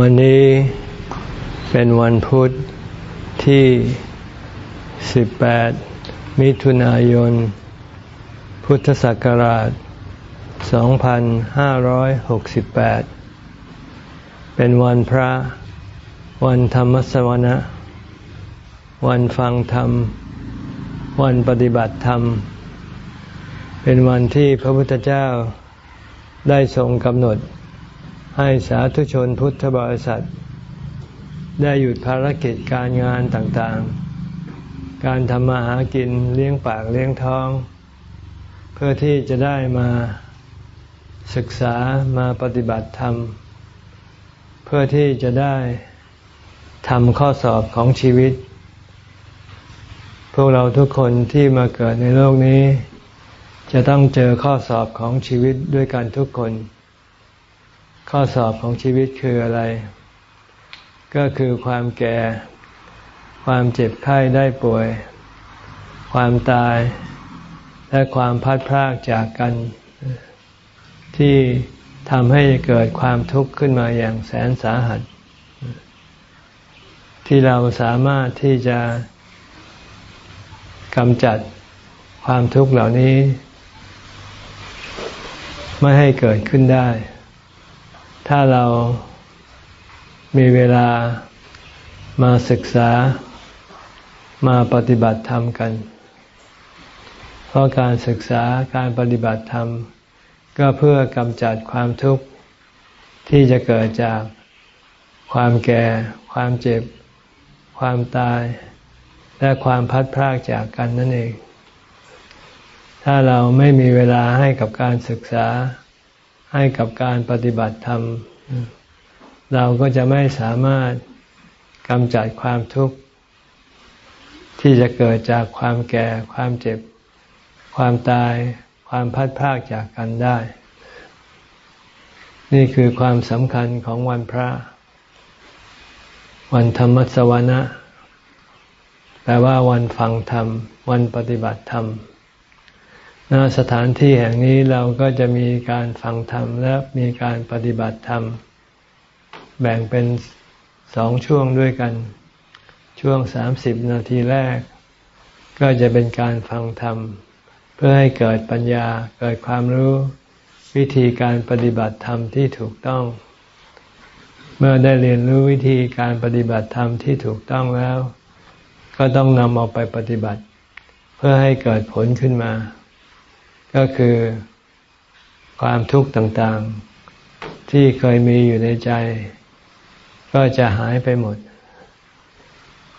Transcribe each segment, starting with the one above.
วันนี้เป็นวันพุธที่ 18 มิถุนายน พุทธศักราช 2568 เป็นวันพระ วันธรรมสวนะ วันฟังธรรม วันปฏิบัติธรรม เป็นวันที่พระพุทธเจ้าได้ทรงกำหนด ให้สาธุชนพุทธบริษัท ได้หยุดภารกิจการงานต่างๆ การทำมาหากินเลี้ยงปากเลี้ยงท้อง เพื่อที่จะได้มาศึกษามาปฏิบัติธรรม เพื่อที่จะได้ทำข้อสอบของชีวิต พวกเราทุกคนที่มาเกิดในโลกนี้ จะต้องเจอข้อสอบของชีวิตด้วยกันทุกคน ข้อสอบของชีวิตคืออะไร ก็คือความแก่ ความเจ็บไข้ได้ป่วย ความตาย และความพัดพรากจากกัน ที่ทำให้เกิดความทุกข์ขึ้นมาอย่างแสนสาหัส ที่เราสามารถที่จะกำจัดความทุกข์เหล่านี้ ไม่ให้เกิดขึ้นได้ ถ้าเรามีเวลามาศึกษามาปฏิบัติธรรมกัน เพราะการศึกษาการปฏิบัติธรรม ก็เพื่อกำจัดความทุกข์ที่จะเกิดจากความแก่ ความเจ็บ ความตาย และความพัดพรากจากกันนั่นเอง ถ้าเราไม่มีเวลาให้กับการศึกษา ให้กับการปฏิบัติธรรม เราก็จะไม่สามารถกำจัดความทุกข์ ที่จะเกิดจากความแก่ ความเจ็บ ความตาย ความพัดพากจากกันได้ นี่คือความสำคัญของวันพระ วันธรรมสวนะแปลว่าวันฟังธรรม วันปฏิบัติธรรม ณสถานที่แห่งนี้เราก็จะมีการฟังธรรมและมีการปฏิบัติธรรม แบ่งเป็นสองช่วงด้วยกัน ช่วงสามสิบนาทีแรก ก็จะเป็นการฟังธรรม เพื่อให้เกิดปัญญาเกิดความรู้วิธีการปฏิบัติธรรมที่ถูกต้อง เมื่อได้เรียนรู้วิธีการปฏิบัติธรรมที่ถูกต้องแล้ว ก็ต้องนำเอาไปปฏิบัติ เพื่อให้เกิดผลขึ้นมา ก็คือความทุกข์ต่างๆ ที่เคยมีอยู่ในใจ ก็จะหายไปหมด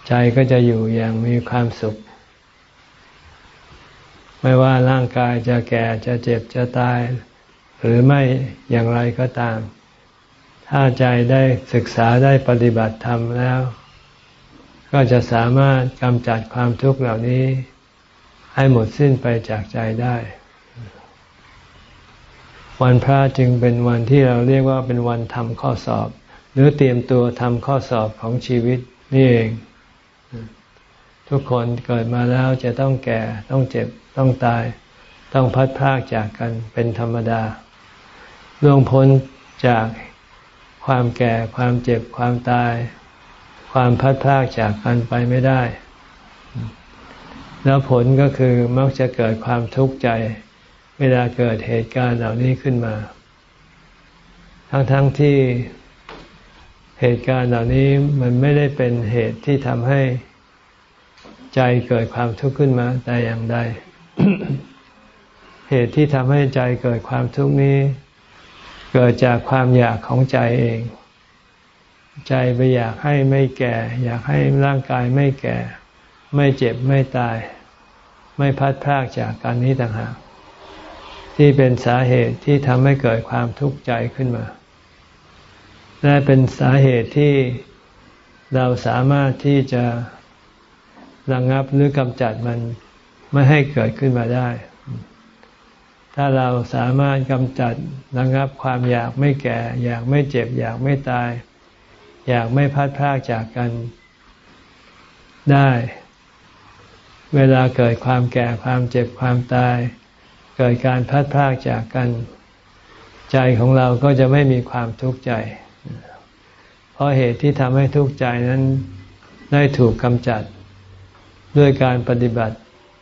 ใจก็จะอยู่อย่างมีความสุข ไม่ว่าร่างกายจะแก่จะเจ็บจะตาย หรือไม่อย่างไรก็ตาม ถ้าใจได้ศึกษาได้ปฏิบัติธรรมแล้ว ก็จะสามารถกำจัดความทุกข์เหล่านี้ ให้หมดสิ้นไปจากใจได้ วันพระจึงเป็นวันที่เราเรียกว่าเป็นวันทำข้อสอบ หรือเตรียมตัวทำข้อสอบของชีวิตนี่เอง ทุกคนเกิดมาแล้วจะต้องแก่ต้องเจ็บต้องตาย ต้องพัดพากจากกันเป็นธรรมดาล่วงพ้นจากความแก่ความเจ็บความตาย ความพัดพากจากกันไปไม่ได้ แล้วผลก็คือมักจะเกิดความทุกข์ใจ เวลาเกิดเหตุการณ์เหล่านี้ขึ้นมา ทั้งๆทที่เหตุการณ์เหล่านี้มันไม่ได้เป็นเหตุที่ทำให้ใจเกิดความทุกข์ขึ้นมาแต่อย่างใด เหตุที่ทำให้ใจเกิดความทุกข์นี้ เกิดจากความอยากของใจเอง ใจไปอยากให้ไม่แก่ อยากให้ร่างกายไม่แก่ ไม่เจ็บไม่ตาย ไม่พัดพรากจากการนี้ต่างหาก ที่เป็นสาเหตุที่ทำให้เกิดความทุกข์ใจขึ้นมา และเป็นสาเหตุที่เราสามารถที่จะระงงับหรือกำจัดมันไม่ให้เกิดขึ้นมาได้ ถ้าเราสามารถกำจัดระงงับความอยากไม่แก่ อยากไม่เจ็บ อยากไม่ตาย อยากไม่พัดพรากจากกันได้ เวลาเกิดความแก่ความเจ็บความตาย เกิดการพัดพากจากกัน ใจของเราก็จะไม่มีความทุกข์ใจ เพราะเหตุที่ทำให้ทุกข์ใจนั้นได้ถูกกำจัด ด้วยการปฏิบัติ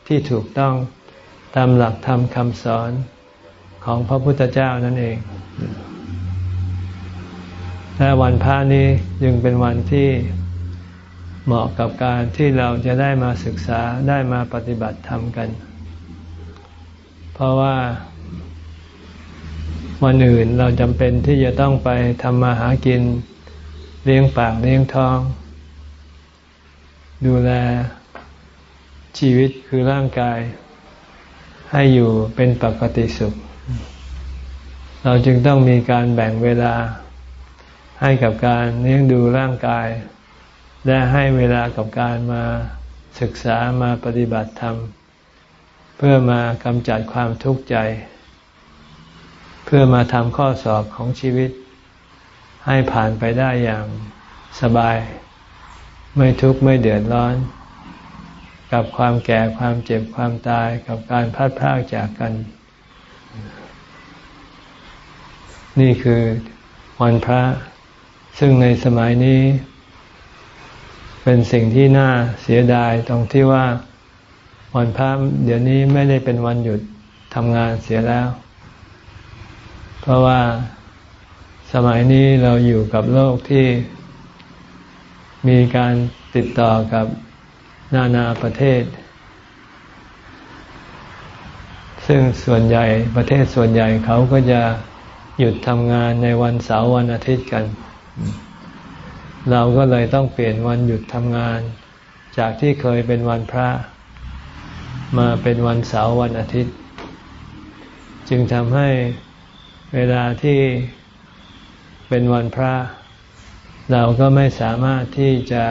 ที่ถูกต้องตามหลักธรรมคำสอนของพระพุทธเจ้านั่นเอง และวันพระนี้จึงเป็นวันที่เหมาะกับการที่เราจะได้มาศึกษาได้มาปฏิบัติธรรมกัน ราะว่าวันอื่นเราจำเป็นที่จะต้องไปทำมาหากินเลี้ยงปากเลี้ยงท้อง ดูแลชีวิตคือร่างกาย ให้อยู่เป็นปกติสุข เราจึงต้องมีการแบ่งเวลาให้กับการเลี้ยงดูร่างกาย และให้เวลากับการมาศึกษามาปฏิบัติธรรมเพื่อมากำจัดความทุกข์ใจ เพื่อมาทำข้อสอบของชีวิต ให้ผ่านไปได้อย่างสบาย ไม่ทุกข์ไม่เดือดร้อน กับความแก่ความเจ็บความตายกับการพัดพรากจากกัน นี่คือวันพระ ซึ่งในสมัยนี้ เป็นสิ่งที่น่าเสียดายตรงที่ว่า วันพระเดี๋ยวนี้ไม่ได้เป็นวันหยุดทำงานเสียแล้ว เพราะว่าสมัยนี้เราอยู่กับโลกที่มีการติดต่อกับนานาประเทศ ซึ่งส่วนใหญ่ประเทศส่วนใหญ่เขาก็จะหยุดทำงานในวันเสาร์วันอาทิตย์กัน เราก็เลยต้องเปลี่ยนวันหยุดทำงาน จากที่เคยเป็นวันพระ มาเป็นวันเสาร์วันอาทิตย์ จึงทำให้เวลาที่เป็นวันพระ เราก็ไม่สามารถที่จะ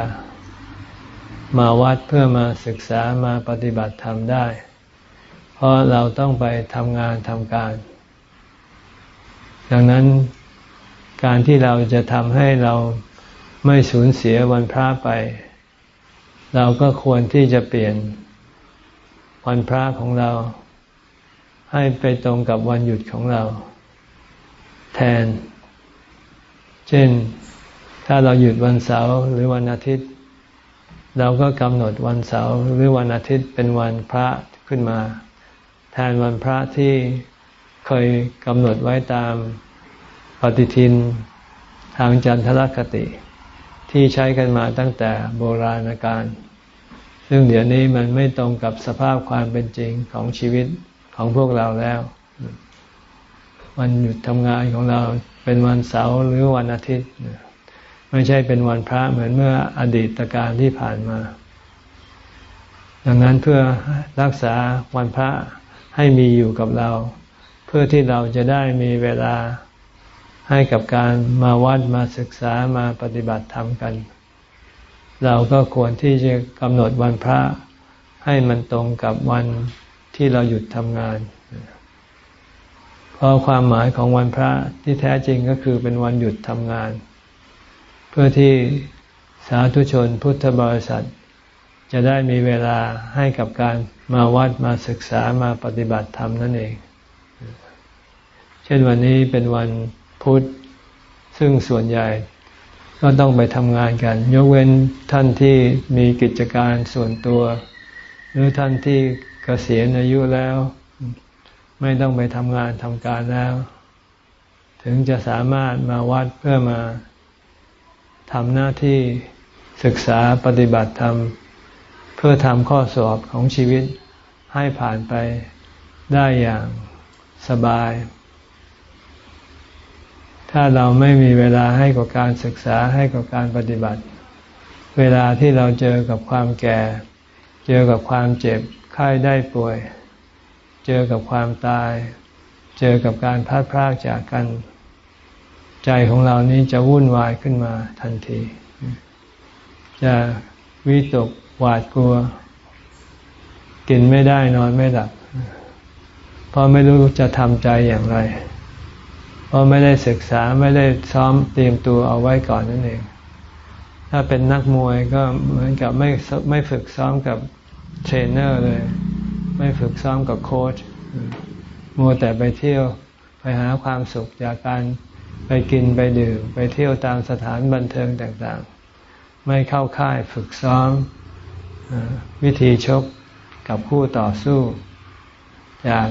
มาวัดเพื่อมาศึกษามาปฏิบัติธรรมได้ เพราะเราต้องไปทำงานทำการ ดังนั้นการที่เราจะทำให้เราไม่สูญเสียวันพระไป เราก็ควรที่จะเปลี่ยน วันพระของเรา ให้ไปตรงกับวันหยุดของเรา แทน เช่น ถ้าเราหยุดวันเสาร์หรือวันอาทิตย์ เราก็กำหนดวันเสาร์หรือวันอาทิตย์เป็นวันพระขึ้นมา แทนวันพระที่เคยกำหนดไว้ตามปฏิทินทางจันทรคติ ที่ใช้กันมาตั้งแต่โบราณกาล ซึ่งเดี๋ยวนี้มันไม่ตรงกับสภาพความเป็นจริงของชีวิตของพวกเราแล้ว วันหยุดทำงานของเราเป็นวันเสาร์หรือวันอาทิตย์ ไม่ใช่เป็นวันพระเหมือนเมื่ออดีตการที่ผ่านมา ดังนั้นเพื่อรักษาวันพระให้มีอยู่กับเรา เพื่อที่เราจะได้มีเวลาให้กับการมาวัดมาศึกษามาปฏิบัติธรรมกัน เราก็ควรที่จะกำหนดวันพระ ให้มันตรงกับวันที่เราหยุดทำงาน เพราะความหมายของวันพระที่แท้จริงก็คือเป็นวันหยุดทำงาน เพื่อที่สาธุชนพุทธบริษัท จะได้มีเวลาให้กับการมาวัดมาศึกษามาปฏิบัติธรรมนั่นเอง เช่นวันนี้เป็นวันพุธ ซึ่งส่วนใหญ่ ก็ต้องไปทำงานกัน ยกเว้นท่านที่มีกิจการส่วนตัว หรือท่านที่เกษียณอายุแล้ว ไม่ต้องไปทำงานทำการแล้ว ถึงจะสามารถมาวัดเพื่อมาทำหน้าที่ศึกษาปฏิบัติธรรม เพื่อทำข้อสอบของชีวิตให้ผ่านไปได้อย่างสบาย ถ้าเราไม่มีเวลาให้กับการศึกษาให้กับการปฏิบัติ เวลาที่เราเจอกับความแก่ เจอกับความเจ็บไข้ได้ป่วย เจอกับความตาย เจอกับการพัดพรากจากกัน ใจของเรานี้จะวุ่นวายขึ้นมาทันที จะวิตกหวาดกลัว กินไม่ได้นอนไม่หลับเพราะไม่รู้จะทำใจอย่างไร เพราะไม่ได้ศึกษาไม่ได้ซ้อมเตรียมตัวเอาไว้ก่อนนั่นเอง ถ้าเป็นนักมวยก็เหมือนกับไม่ไม่ฝึกซ้อมกับเทรนเนอร์เลย ไม่ฝึกซ้อมกับโค้ชมัวแต่ไปเที่ยวไปหาความสุขจากการไปกินไปดื่มไปเที่ยวตามสถานบันเทิงต่างๆ ไม่เข้าค่ายฝึกซ้อมวิธีชกกับคู่ต่อสู้ จาก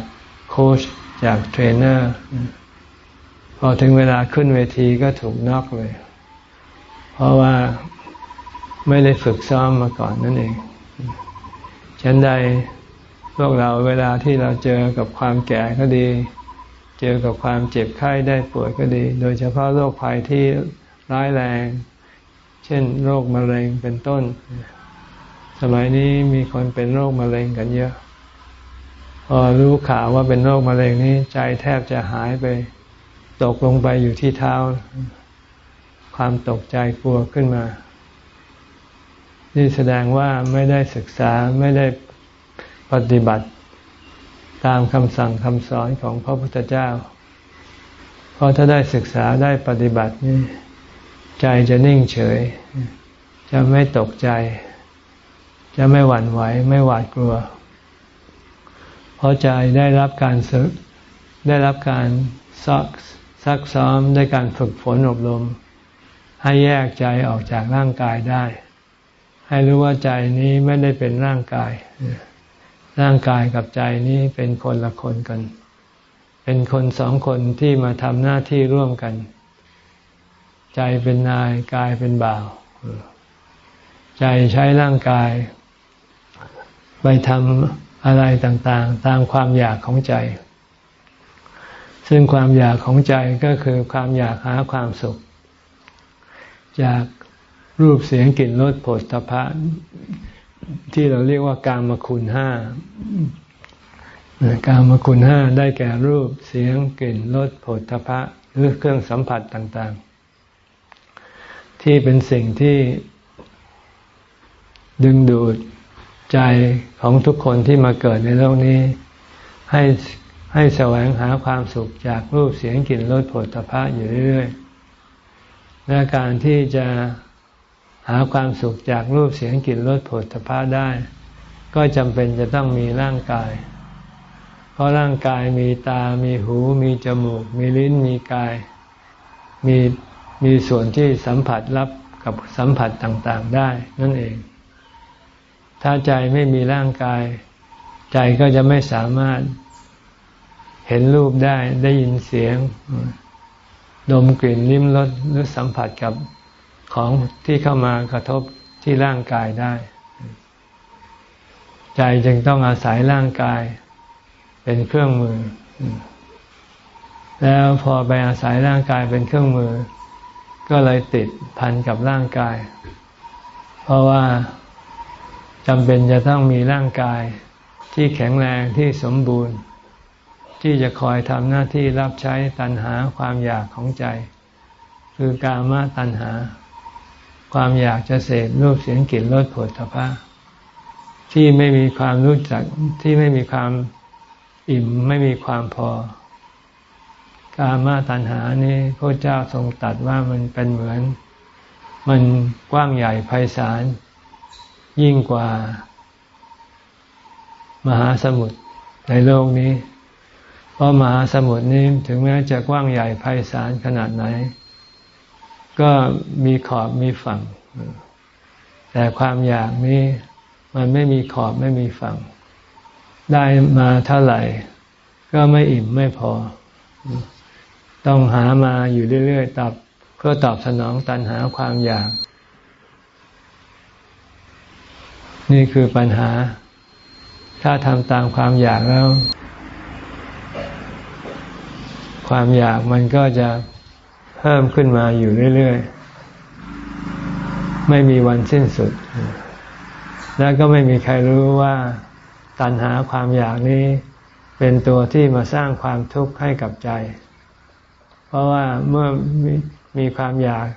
โค้ชจากเทรนเนอร์ พอถึงเวลาขึ้นเวทีก็ถูกน็อกเลย เพราะว่าไม่ได้ฝึกซ้อมมาก่อนนั่นเอง ฉันใดพวกเราเวลาที่เราเจอกับความแก่ก็ดี เจอกับความเจ็บไข้ได้ป่วยก็ดี โดยเฉพาะโรคภัยที่ร้ายแรง เช่น โรคมะเร็งเป็นต้น สมัยนี้มีคนเป็นโรคมะเร็งกันเยอะ พอรู้ข่าวว่าเป็นโรคมะเร็งนี้ใจแทบจะหายไป ตกลงไปอยู่ที่เท้า ความตกใจกลัวขึ้นมา นี่แสดงว่าไม่ได้ศึกษาไม่ได้ปฏิบัติ ตามคำสั่งคำสอนของพระพุทธเจ้า เพราะถ้าได้ศึกษาได้ปฏิบัตินี่ใจจะนิ่งเฉย จะไม่ตกใจ จะไม่หวั่นไหว ไม่หวาดกลัว เพราะใจได้รับการศึกได้รับการซัก ซักซ้อมด้วยการฝึกฝนอบรม ให้แยกใจออกจากร่างกายได้ ให้รู้ว่าใจนี้ไม่ได้เป็นร่างกาย ร่างกายกับใจนี้เป็นคนละคนกัน เป็นคนสองคนที่มาทำหน้าที่ร่วมกัน ใจเป็นนายกายเป็นบ่าว ใจใช้ร่างกาย ไปทำอะไรต่างๆ ตามความอยากของใจ ซึ่งความอยากของใจก็คือความอยากหาความสุข จากรูปเสียงกลิ่นรสผลตภะที่เราเรียกว่ากามคุณห้ากามคุณห้าได้แก่รูปเสียงกลิ่นรสผลทพะหรือเครื่องสัมผัสต่างๆ ที่เป็นสิ่งที่ดึงดูดใจของทุกคนที่มาเกิดในโลกนี้ ให้ ให้แสวงหาความสุขจากรูปเสียงกลิ่นรสผลทพะอยู่เรื่อยๆและการที่จะหาความสุขจากรูปเสียงกลิ่นรสผลิตภะได้ ก็จำเป็นจะต้องมีร่างกาย เพราะร่างกายมีตา มีหู มีจมูก มีลิ้น มีกาย มีมีส่วนที่สัมผัสรับกับสัมผัสต่างๆได้นั่นเอง ถ้าใจไม่มีร่างกาย ใจก็จะไม่สามารถ เห็นรูปได้ได้ยินเสียง ดมกลิ่นลิ้มรสหรือสัมผัสกับของที่เข้ามากระทบที่ร่างกายได้ ใจจึงต้องอาศัยร่างกาย เป็นเครื่องมือ แล้วพอไปอาศัยร่างกายเป็นเครื่องมือ ก็เลยติดพันกับร่างกาย เพราะว่าจำเป็นจะต้องมีร่างกายที่แข็งแรงที่สมบูรณ์ ที่จะคอยทำหน้าที่รับใช้ตัณหาความอยากของใจ คือกามตัณหา ความอยากจะเสพรูปเสียงกลิ่นรสผลทพะที่ไม่มีความรู้จักที่ไม่มีความอิ่มไม่มีความพอ กามาตัณหานี้พระเจ้าทรงตัดว่ามันเป็นเหมือน มันกว้างใหญ่ไพศาลยิ่งกว่า มหาสมุทรในโลกนี้ เพราะมหาสมุทรนี้ถึงแม้จะกว้างใหญ่ไพศาลขนาดไหน ก็มีขอบมีฝั่ง แต่ความอยากนี้มันไม่มีขอบไม่มีฝั่ง ได้มาเท่าไหร่ ก็ไม่อิ่มไม่พอ ต้องหามาอยู่เรื่อยๆตอบเพื่อตอบสนองตันหาความอยาก นี่คือปัญหา ถ้าทำตามความอยากแล้ว ความอยากมันก็จะเพิ่มขึ้นมาอยู่เรื่อยๆ ไม่มีวันสิ้นสุด แล้วก็ไม่มีใครรู้ว่าตัณหาความอยากนี้เป็นตัวที่มาสร้างความทุกข์ให้กับใจ เพราะว่าเมื่อมีมีความอยาก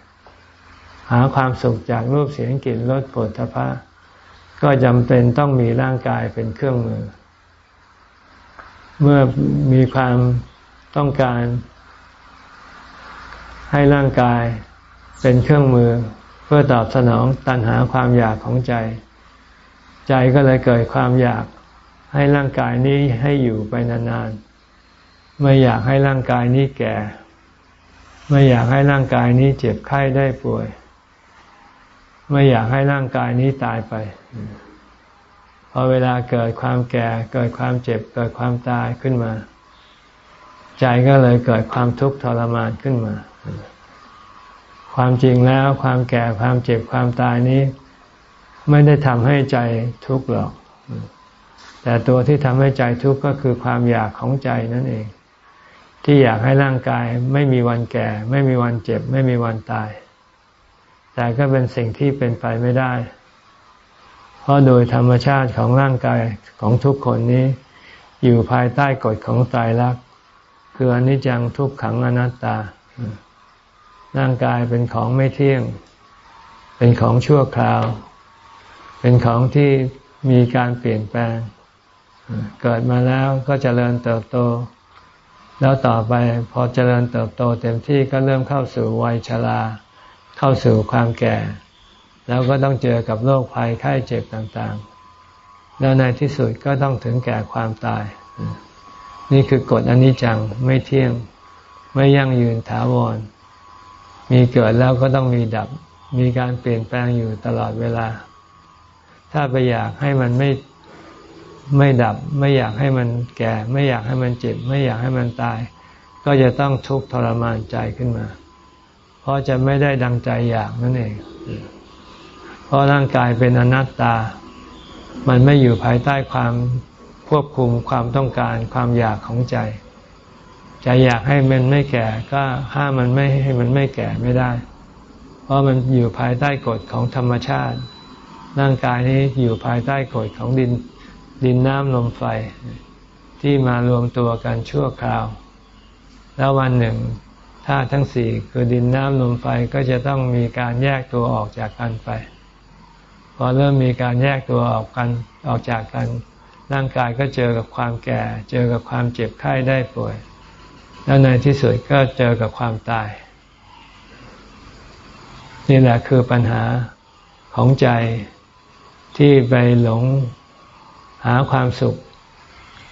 หาความสุขจากรูปเสียงกลิ่นรสผลทพะก็จำเป็นต้องมีร่างกายเป็นเครื่องมือ เมื่อมีความ ต้องการ ให้ร่างกายเป็นเครื่องมือเพื่อตอบสนองตันหาความอยากของใจ ใจก็เลยเกิดความอยากให้ร่างกายนี้ให้อยู่ไปนานๆ ไม่อยากให้ร่างกายนี้แก่ไไม่อยากให้ร่างกายนี้เจ็บไข้ได้ป่วย ไม่อยากให้ร่างกายนี้ตายไป พอเวลาเกิดความแก่ เกิดความเจ็บ เกิดความตายขึ้นมา ใจก็เลยเกิดความทุกข์ทรมานขึ้นมา ความจริงแล้วความแก่ความเจ็บความตายนี้ ไม่ได้ทำให้ใจทุกข์หรอก แต่ตัวที่ทำให้ใจทุกข์ก็คือความอยากของใจนั่นเอง ที่อยากให้ร่างกายไม่มีวันแก่ ไม่มีวันเจ็บ ไม่มีวันตาย แต่ก็เป็นสิ่งที่เป็นไปไม่ได้ เพราะโดยธรรมชาติของร่างกายของทุกคนนี้ อยู่ภายใต้กฎของตายรัก คืออนิจจังทุกขังอนัตตา ร่างกายเป็นของไม่เที่ยง เป็นของชั่วคราว เป็นของที่มีการเปลี่ยนแปลง เกิดมาแล้วก็จเจริญเติบโต แล้วต่อไปพอเจริญเติบโตเต็มที่ก็เริ่มเข้าสู่วัยชรา เข้าสู่ความแก่ แล้วก็ต้องเจอกับโรคภัยไข้เจ็บต่างๆ แล้วในที่สุดก็ต้องถึงแก่ความตาย นี่คือกฎอนิจจังไม่เที่ยง ไม่ยั่งยืนถาวร มีเกิดแล้วก็ต้องมีดับ มีการเปลี่ยนแปลงอยู่ตลอดเวลา ถ้าไปอยากให้มันไม่ไม่ดับ ไม่อยากให้มันแก่ ไม่อยากให้มันเจ็บ ไม่อยากให้มันตาย ก็จะต้องทุกข์ทรมานใจขึ้นมา เพราะจะไม่ได้ดังใจอยากนั่นเอง เพราะร่างกายเป็นอนัตตา มันไม่อยู่ภายใต้ความ ควบคุมความต้องการความอยากของใจ ใจอยากให้มันไม่แก่ก็ห้ามมันไม่ให้มันไม่แก่ไม่ได้ เพราะมันอยู่ภายใต้กฎของธรรมชาติ ร่างกายนี้อยู่ภายใต้กฎของดินดินน้ำลมไฟ ที่มารวมตัวกันชั่วคราว แล้ววันหนึ่งธาตุทั้งสี่คือดินน้ำลมไฟก็จะต้องมีการแยกตัวออกจากกันไป พอเริ่มมีการแยกตัวออกกันออกจากกัน ร่างกายก็เจอกับความแก่ เจอกับความเจ็บไข้ได้ป่วย แล้วในที่สุดก็เจอกับความตาย นี่แหละคือปัญหาของใจที่ไปหลงหาความสุข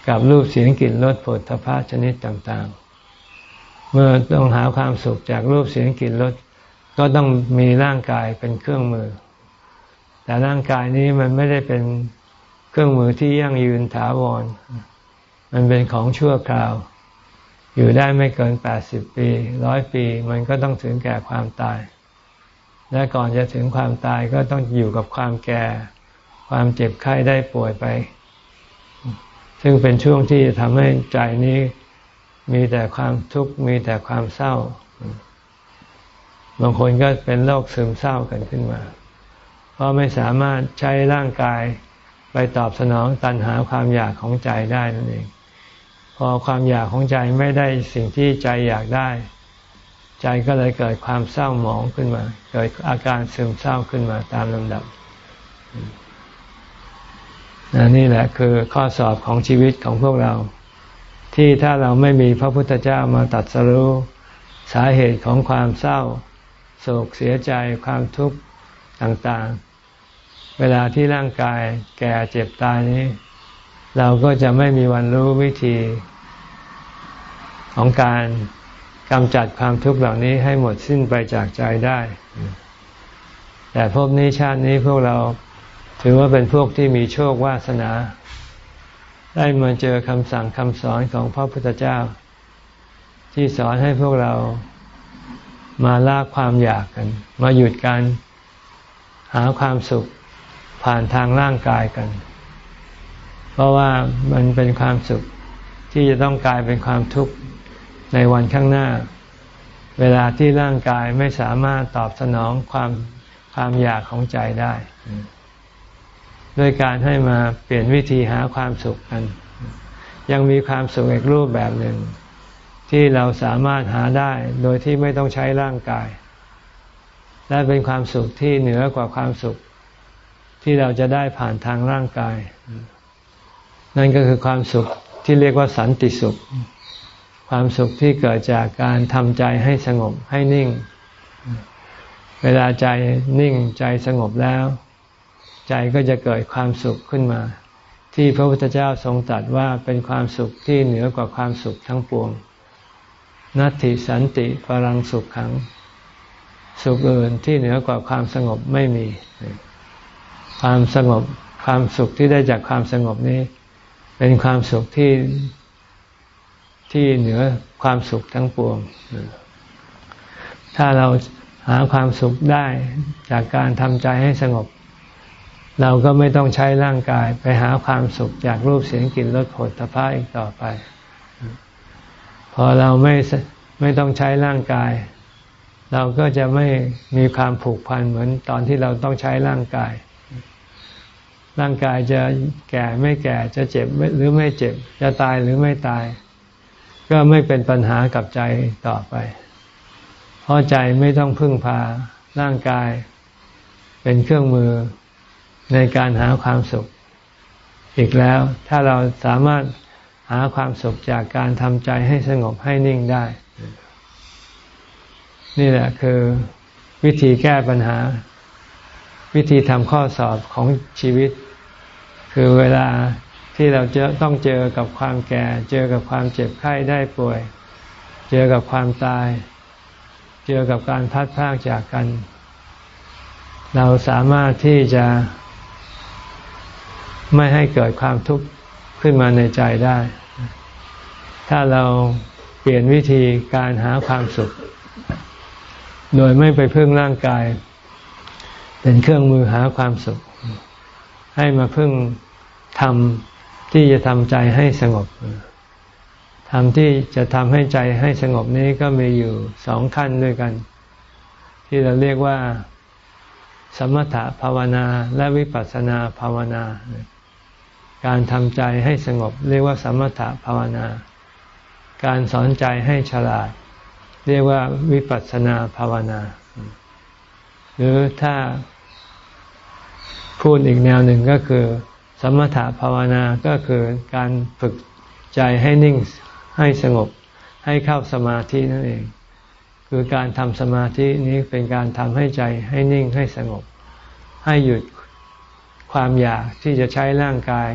กับรูปเสียงกลิ่นรสผลทพะชนิดต่างๆ เมื่อต้องหาความสุขจากรูปเสียงกลิ่นรสก็ต้องมีร่างกายเป็นเครื่องมือ แต่ร่างกายนี้มันไม่ได้เป็น เครื่องมือที่ยั่งยืนถาวร มันเป็นของชั่วคราว อยู่ได้ไม่เกินแปดสิบปีร้อยปี มันก็ต้องถึงแก่ความตาย และก่อนจะถึงความตายก็ต้องอยู่กับความแก่ ความเจ็บไข้ได้ป่วยไป ซึ่งเป็นช่วงที่ทำให้ใจนี้มีแต่ความทุกข์มีแต่ความเศร้า บางคนก็เป็นโรคซึมเศร้ากันขึ้นมา เพราะไม่สามารถใช้ร่างกาย ไปตอบสนองตันหาความอยากของใจได้นั่นเอง พอความอยากของใจไม่ได้สิ่งที่ใจอยากได้ ใจก็เลยเกิดความเศร้าหมองขึ้นมา เกิดอาการซึมเศร้าขึ้นมาตามลำดับนี่แหละคือข้อสอบของชีวิตของพวกเรา ที่ถ้าเราไม่มีพระพุทธเจ้ามาตัดสรู้สาเหตุของความเศร้าโศกเสียใจความทุกข์ต่างๆ เวลาที่ร่างกายแก่เจ็บตายนี้ เราก็จะไม่มีวันรู้วิธี ของการกำจัดความทุกข์เหล่านี้ให้หมดสิ้นไปจากใจได้ แต่พบนี้ชาตินี้พวกเราถือว่าเป็นพวกที่มีโชควาสนา ได้มาเจอคำสั่งคำสอนของพระพุทธเจ้า ที่สอนให้พวกเรามาลากความอยากกัน มาหยุดการหาความสุข ผ่านทางร่างกายกัน เพราะว่ามันเป็นความสุขที่จะต้องกลายเป็นความทุกข์ในวันข้างหน้า เวลาที่ร่างกายไม่สามารถตอบสนองความความอยากของใจได้ด้วยการให้มาเปลี่ยนวิธีหาความสุขกัน ยังมีความสุขอีกรูปแบบหนึ่ง ที่เราสามารถหาได้โดยที่ไม่ต้องใช้ร่างกาย และเป็นความสุขที่เหนือกว่าความสุข ที่เราจะได้ผ่านทางร่างกาย นั่นก็คือความสุขที่เรียกว่าสันติสุข ความสุขที่เกิดจากการทำใจให้สงบให้นิ่ง เวลาใจนิ่งใจสงบแล้ว ใจก็จะเกิดความสุขขึ้นมา ที่พระพุทธเจ้าทรงตรัสว่าเป็นความสุขที่เหนือกว่าความสุขทั้งปวงนัตติสันติปรังสุขขัง สุขอื่นที่เหนือกว่าความสงบไม่มี ความสงบความสุขที่ได้จากความสงบนี้ เป็นความสุขที่ที่เหนือความสุขทั้งปวง ถ้าเราหาความสุขได้จากการทำใจให้สงบ เราก็ไม่ต้องใช้ร่างกายไปหาความสุขจากรูปเสียงกลิ่นรสผลตภะอีกต่อไป พอเราไม่ไม่ต้องใช้ร่างกาย เราก็จะไม่มีความผูกพันเหมือนตอนที่เราต้องใช้ร่างกาย ร่างกายจะแก่ไม่แก่จะเจ็บหรือไม่เจ็บ จะตายหรือไม่ตาย ก็ไม่เป็นปัญหากับใจต่อไป เพราะใจไม่ต้องพึ่งพาร่างกาย เป็นเครื่องมือในการหาความสุข อีกแล้วถ้าเราสามารถหาความสุขจากการทำใจให้สงบให้นิ่งได้ นี่แหละคือวิธีแก้ปัญหา วิธีทำข้อสอบของชีวิต คือเวลาที่เราจอต้องเจอกับความแก่ เจอกับความเจ็บไข้ได้ป่วย เจอกับความตาย เจอกับการพัดพากจากกัน เราสามารถที่จะ ไม่ให้เกิดความทุกข์ขึ้นมาในใจได้ ถ้าเราเปลี่ยนวิธีการหาความสุข โดยไม่ไปพึ่งร่างกาย เป็นเครื่องมือหาความสุข ให้มาพึ่งทำที่จะทำใจให้สงบธรรมที่จะทำให้ใจให้สงบนี้ก็มีอยู่สองขั้นด้วยกัน ที่เราเรียกว่า สมถะภาวนาและวิปัสสนาภาวนา การทำใจให้สงบ เรียกว่า สมถะภาวนา การสอนใจให้ฉลาด เรียกว่าวิปัสสนาภาวนา หรือถ้า พูดอีกแนวหนึ่งก็คือ สมถะภาวนาก็คือการฝึกใจให้นิ่งให้สงบให้เข้าสมาธินั่นเอง คือการทำสมาธินี้เป็นการทำให้ใจให้นิ่งให้สงบ ให้หยุดความอยากที่จะใช้ร่างกาย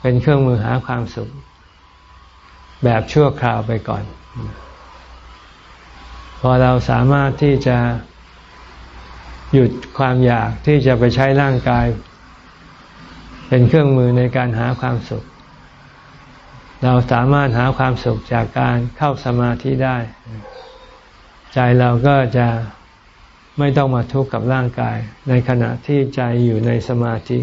เป็นเครื่องมือหาความสุข แบบชั่วคราวไปก่อน พอเราสามารถที่จะ หยุดความอยากที่จะไปใช้ร่างกาย เป็นเครื่องมือในการหาความสุข เราสามารถหาความสุขจากการเข้าสมาธิได้ ใจเราก็จะไม่ต้องมาทุกข์กับร่างกาย ในขณะที่ใจอยู่ในสมาธิ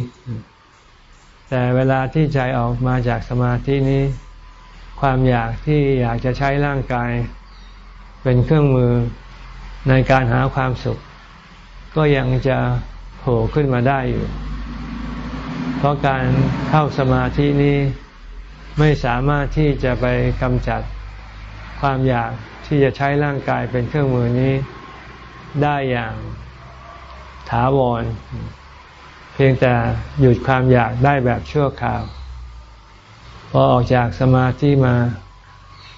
แต่เวลาที่ใจออกมาจากสมาธินี้ ความอยากที่อยากจะใช้ร่างกาย เป็นเครื่องมือในการหาความสุข ก็ยังจะโผล่ขึ้นมาได้อยู่ เพราะการเข้าสมาธินี้ไม่สามารถที่จะไปกำจัดความอยากที่จะใช้ร่างกายเป็นเครื่องมือนี้ได้อย่างถาวร เพียงแต่หยุดความอยากได้แบบชั่วคราว พอออกจากสมาธิมา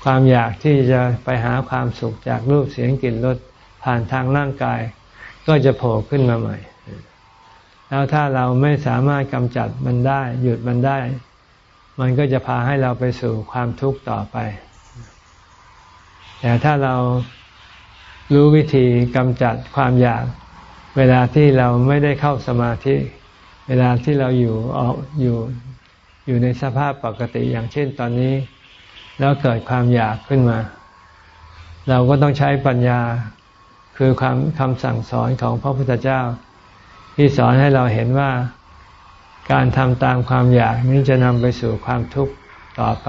ความอยากที่จะไปหาความสุขจากรูปเสียงกลิ่นรสผ่านทางร่างกาย ก็จะโผล่ขึ้นมาใหม่ แล้วถ้าเราไม่สามารถกำจัดมันได้ หยุดมันได้ มันก็จะพาให้เราไปสู่ความทุกข์ต่อไป แต่ถ้าเรารู้วิธีกำจัดความอยาก เวลาที่เราไม่ได้เข้าสมาธิ เวลาที่เราอยู่ออกอยู่อยู่ในสภาพปกติอย่างเช่นตอนนี้ แล้วเกิดความอยากขึ้นมา เราก็ต้องใช้ปัญญา คือความคำสั่งสอนของพระพุทธเจ้า ที่สอนให้เราเห็นว่าการทำตามความอยากนี้จะนำไปสู่ความทุกข์ต่อไป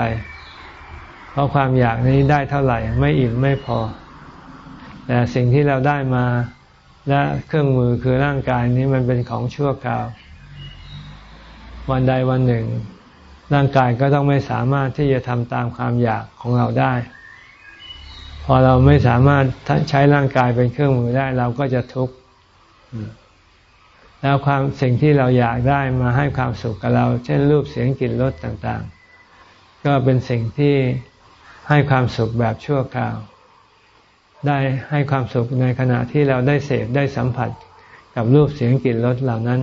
เพราะความอยากนี้ได้เท่าไหร่ไม่อิ่มไม่พอ แต่สิ่งที่เราได้มาและเครื่องมือคือร่างกายนี้มันเป็นของชั่วคราว วันใดวันหนึ่ง ร่างกายก็ต้องไม่สามารถที่จะทำตามความอยากของเราได้ พอเราไม่สามารถใช้ร่างกายเป็นเครื่องมือได้ เราก็จะทุกข์แล้วความสิ่งที่เราอยากได้มาให้ความสุขกับเรา เช่นรูปเสียงกลิ่นรสต่างๆ ก็เป็นสิ่งที่ให้ความสุขแบบชั่วคราว ได้ให้ความสุขในขณะที่เราได้เสพได้สัมผัสกับรูปเสียงกลิ่นรสเหล่านั้น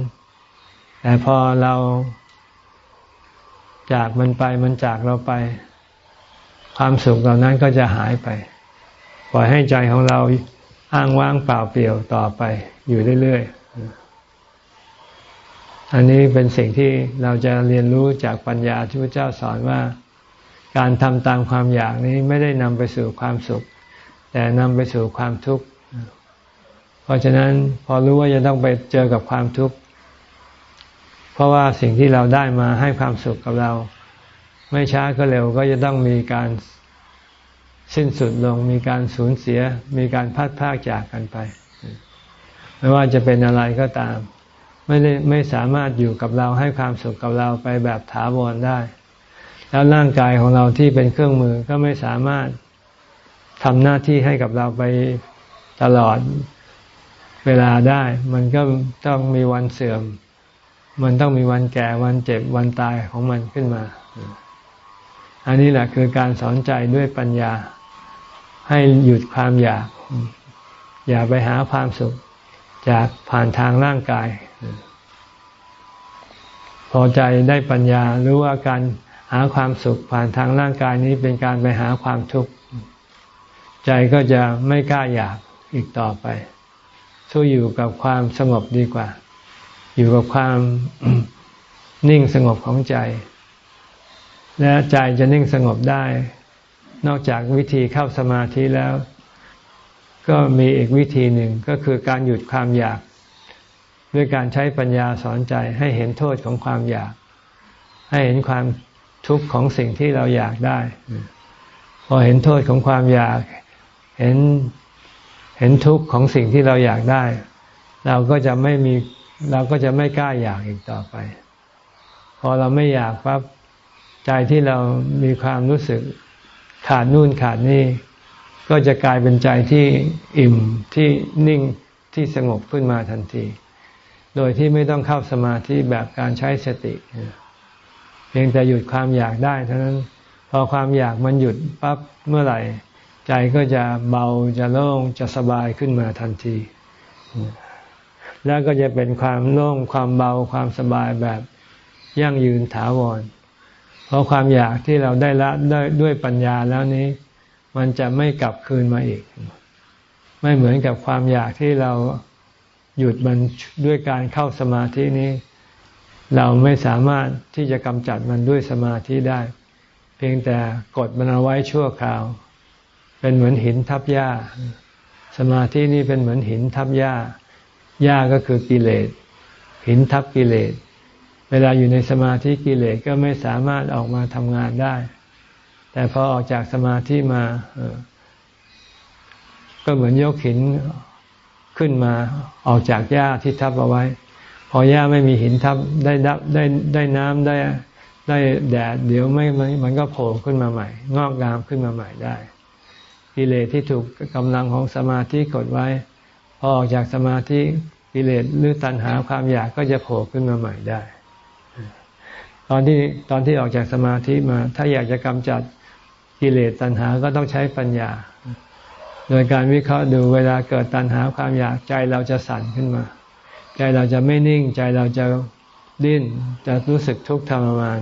แต่พอเราจากมันไปมันจากเราไป ความสุขเหล่านั้นก็จะหายไป ปล่อยให้ใจของเราอ้างว้างเปล่าเปลี่ยวต่อไปอยู่เรื่อยๆ อันนี้เป็นสิ่งที่เราจะเรียนรู้จากปัญญาที่พระเจ้าสอนว่า การทำตามความอยากนี้ไม่ได้นำไปสู่ความสุข แต่นำไปสู่ความทุกข์ เพราะฉะนั้นพอรู้ว่าจะต้องไปเจอกับความทุกข์ เพราะว่าสิ่งที่เราได้มาให้ความสุขกับเรา ไม่ช้าก็เร็วก็จะต้องมีการ สิ้นสุดลงมีการสูญเสียมีการพัดพากจากกันไป ไม่ว่าจะเป็นอะไรก็ตาม ไม่ได้ไม่สามารถอยู่กับเราให้ความสุขกับเราไปแบบถาวรได้ แล้วร่างกายของเราที่เป็นเครื่องมือก็ไม่สามารถทำหน้าที่ให้กับเราไปตลอดเวลาได้ มันก็ต้องมีวันเสื่อม มันต้องมีวันแก่วันเจ็บวันตายของมันขึ้นมา อันนี้แหละคือการสอนใจด้วยปัญญา ให้หยุดความอยาก อย่าไปหาความสุข จากผ่านทางร่างกาย พอใจได้ปัญญารู้ว่าการหาความสุขผ่านทางร่างกายนี้เป็นการไปหาความทุกข์ใจก็จะไม่กล้าอยากอีกต่อไปสู้อยู่กับความสงบดีกว่า อยู่กับความนิ่งสงบของใจ และใจจะนิ่งสงบได้ นอกจากวิธีเข้าสมาธิแล้ว ก็มีอีกวิธีหนึ่งก็คือการหยุดความอยาก ด้วยการใช้ปัญญาสอนใจให้เห็นโทษของความอยาก ให้เห็นความทุกข์ของสิ่งที่เราอยากได้ พอเห็นโทษของความอยาก เห็นเห็นทุกข์ของสิ่งที่เราอยากได้ เราก็จะไม่มีเราก็จะไม่กล้าอยากอีกต่อไป พอเราไม่อยากปั๊บใจที่เรามีความรู้สึก ขาดนู่นขาดนี่ ก็จะกลายเป็นใจที่อิ่มที่นิ่งที่สงบขึ้นมาทันที โดยที่ไม่ต้องเข้าสมาธิแบบการใช้สติ เพียงแต่หยุดความอยากได้เท่านั้นพอความอยากมันหยุดปั๊บเมื่อไหร่ ใจก็จะเบาจะโล่งจะสบายขึ้นมาทันที แล้วก็จะเป็นความโล่งความเบาความสบายแบบยั่งยืนถาวร เพราะความอยากที่เราได้ละได้ด้วยปัญญาแล้วนี้ มันจะไม่กลับคืนมาอีก ไม่เหมือนกับความอยากที่เราหยุดมันด้วยการเข้าสมาธินี้ เราไม่สามารถที่จะกำจัดมันด้วยสมาธิได้ เพียงแต่กดมันเอาไว้ชั่วคราว เป็นเหมือนหินทับหญ้า สมาธินี่เป็นเหมือนหินทับหญ้าหญ้าก็คือกิเลสหินทับกิเลส เวลาอยู่ในสมาธิกิเลสก็ไม่สามารถออกมาทำงานได้ แต่พอออกจากสมาธิมาก็เหมือนยกหินขึ้นมาออกจากหญ้าที่ทับเอาไว้ พอหญ้าไม่มีหินทับได้ดับได้ได้น้ำได้ได้แดดเดี๋ยวไม่มันก็โผล่ขึ้นมาใหม่ งอกงามขึ้นมาใหม่ได้กิเลสที่ถูกกำลังของสมาธิกดไว้ พอออกจากสมาธิกิเลสหรือตัณหาความอยากก็จะโผล่ขึ้นมาใหม่ได้ ตอนที่ตอนที่ออกจากสมาธิมา ถ้าอยากจะกำจัดกิเลสตัณหาก็ต้องใช้ปัญญา โดยการวิเคราะห์ดูเวลาเกิดตัณหาความอยากใจเราจะสั่นขึ้นมา ใจเราจะไม่นิ่ง ใจเราจะดิ้นจะรู้สึกทุกข์ทรมาน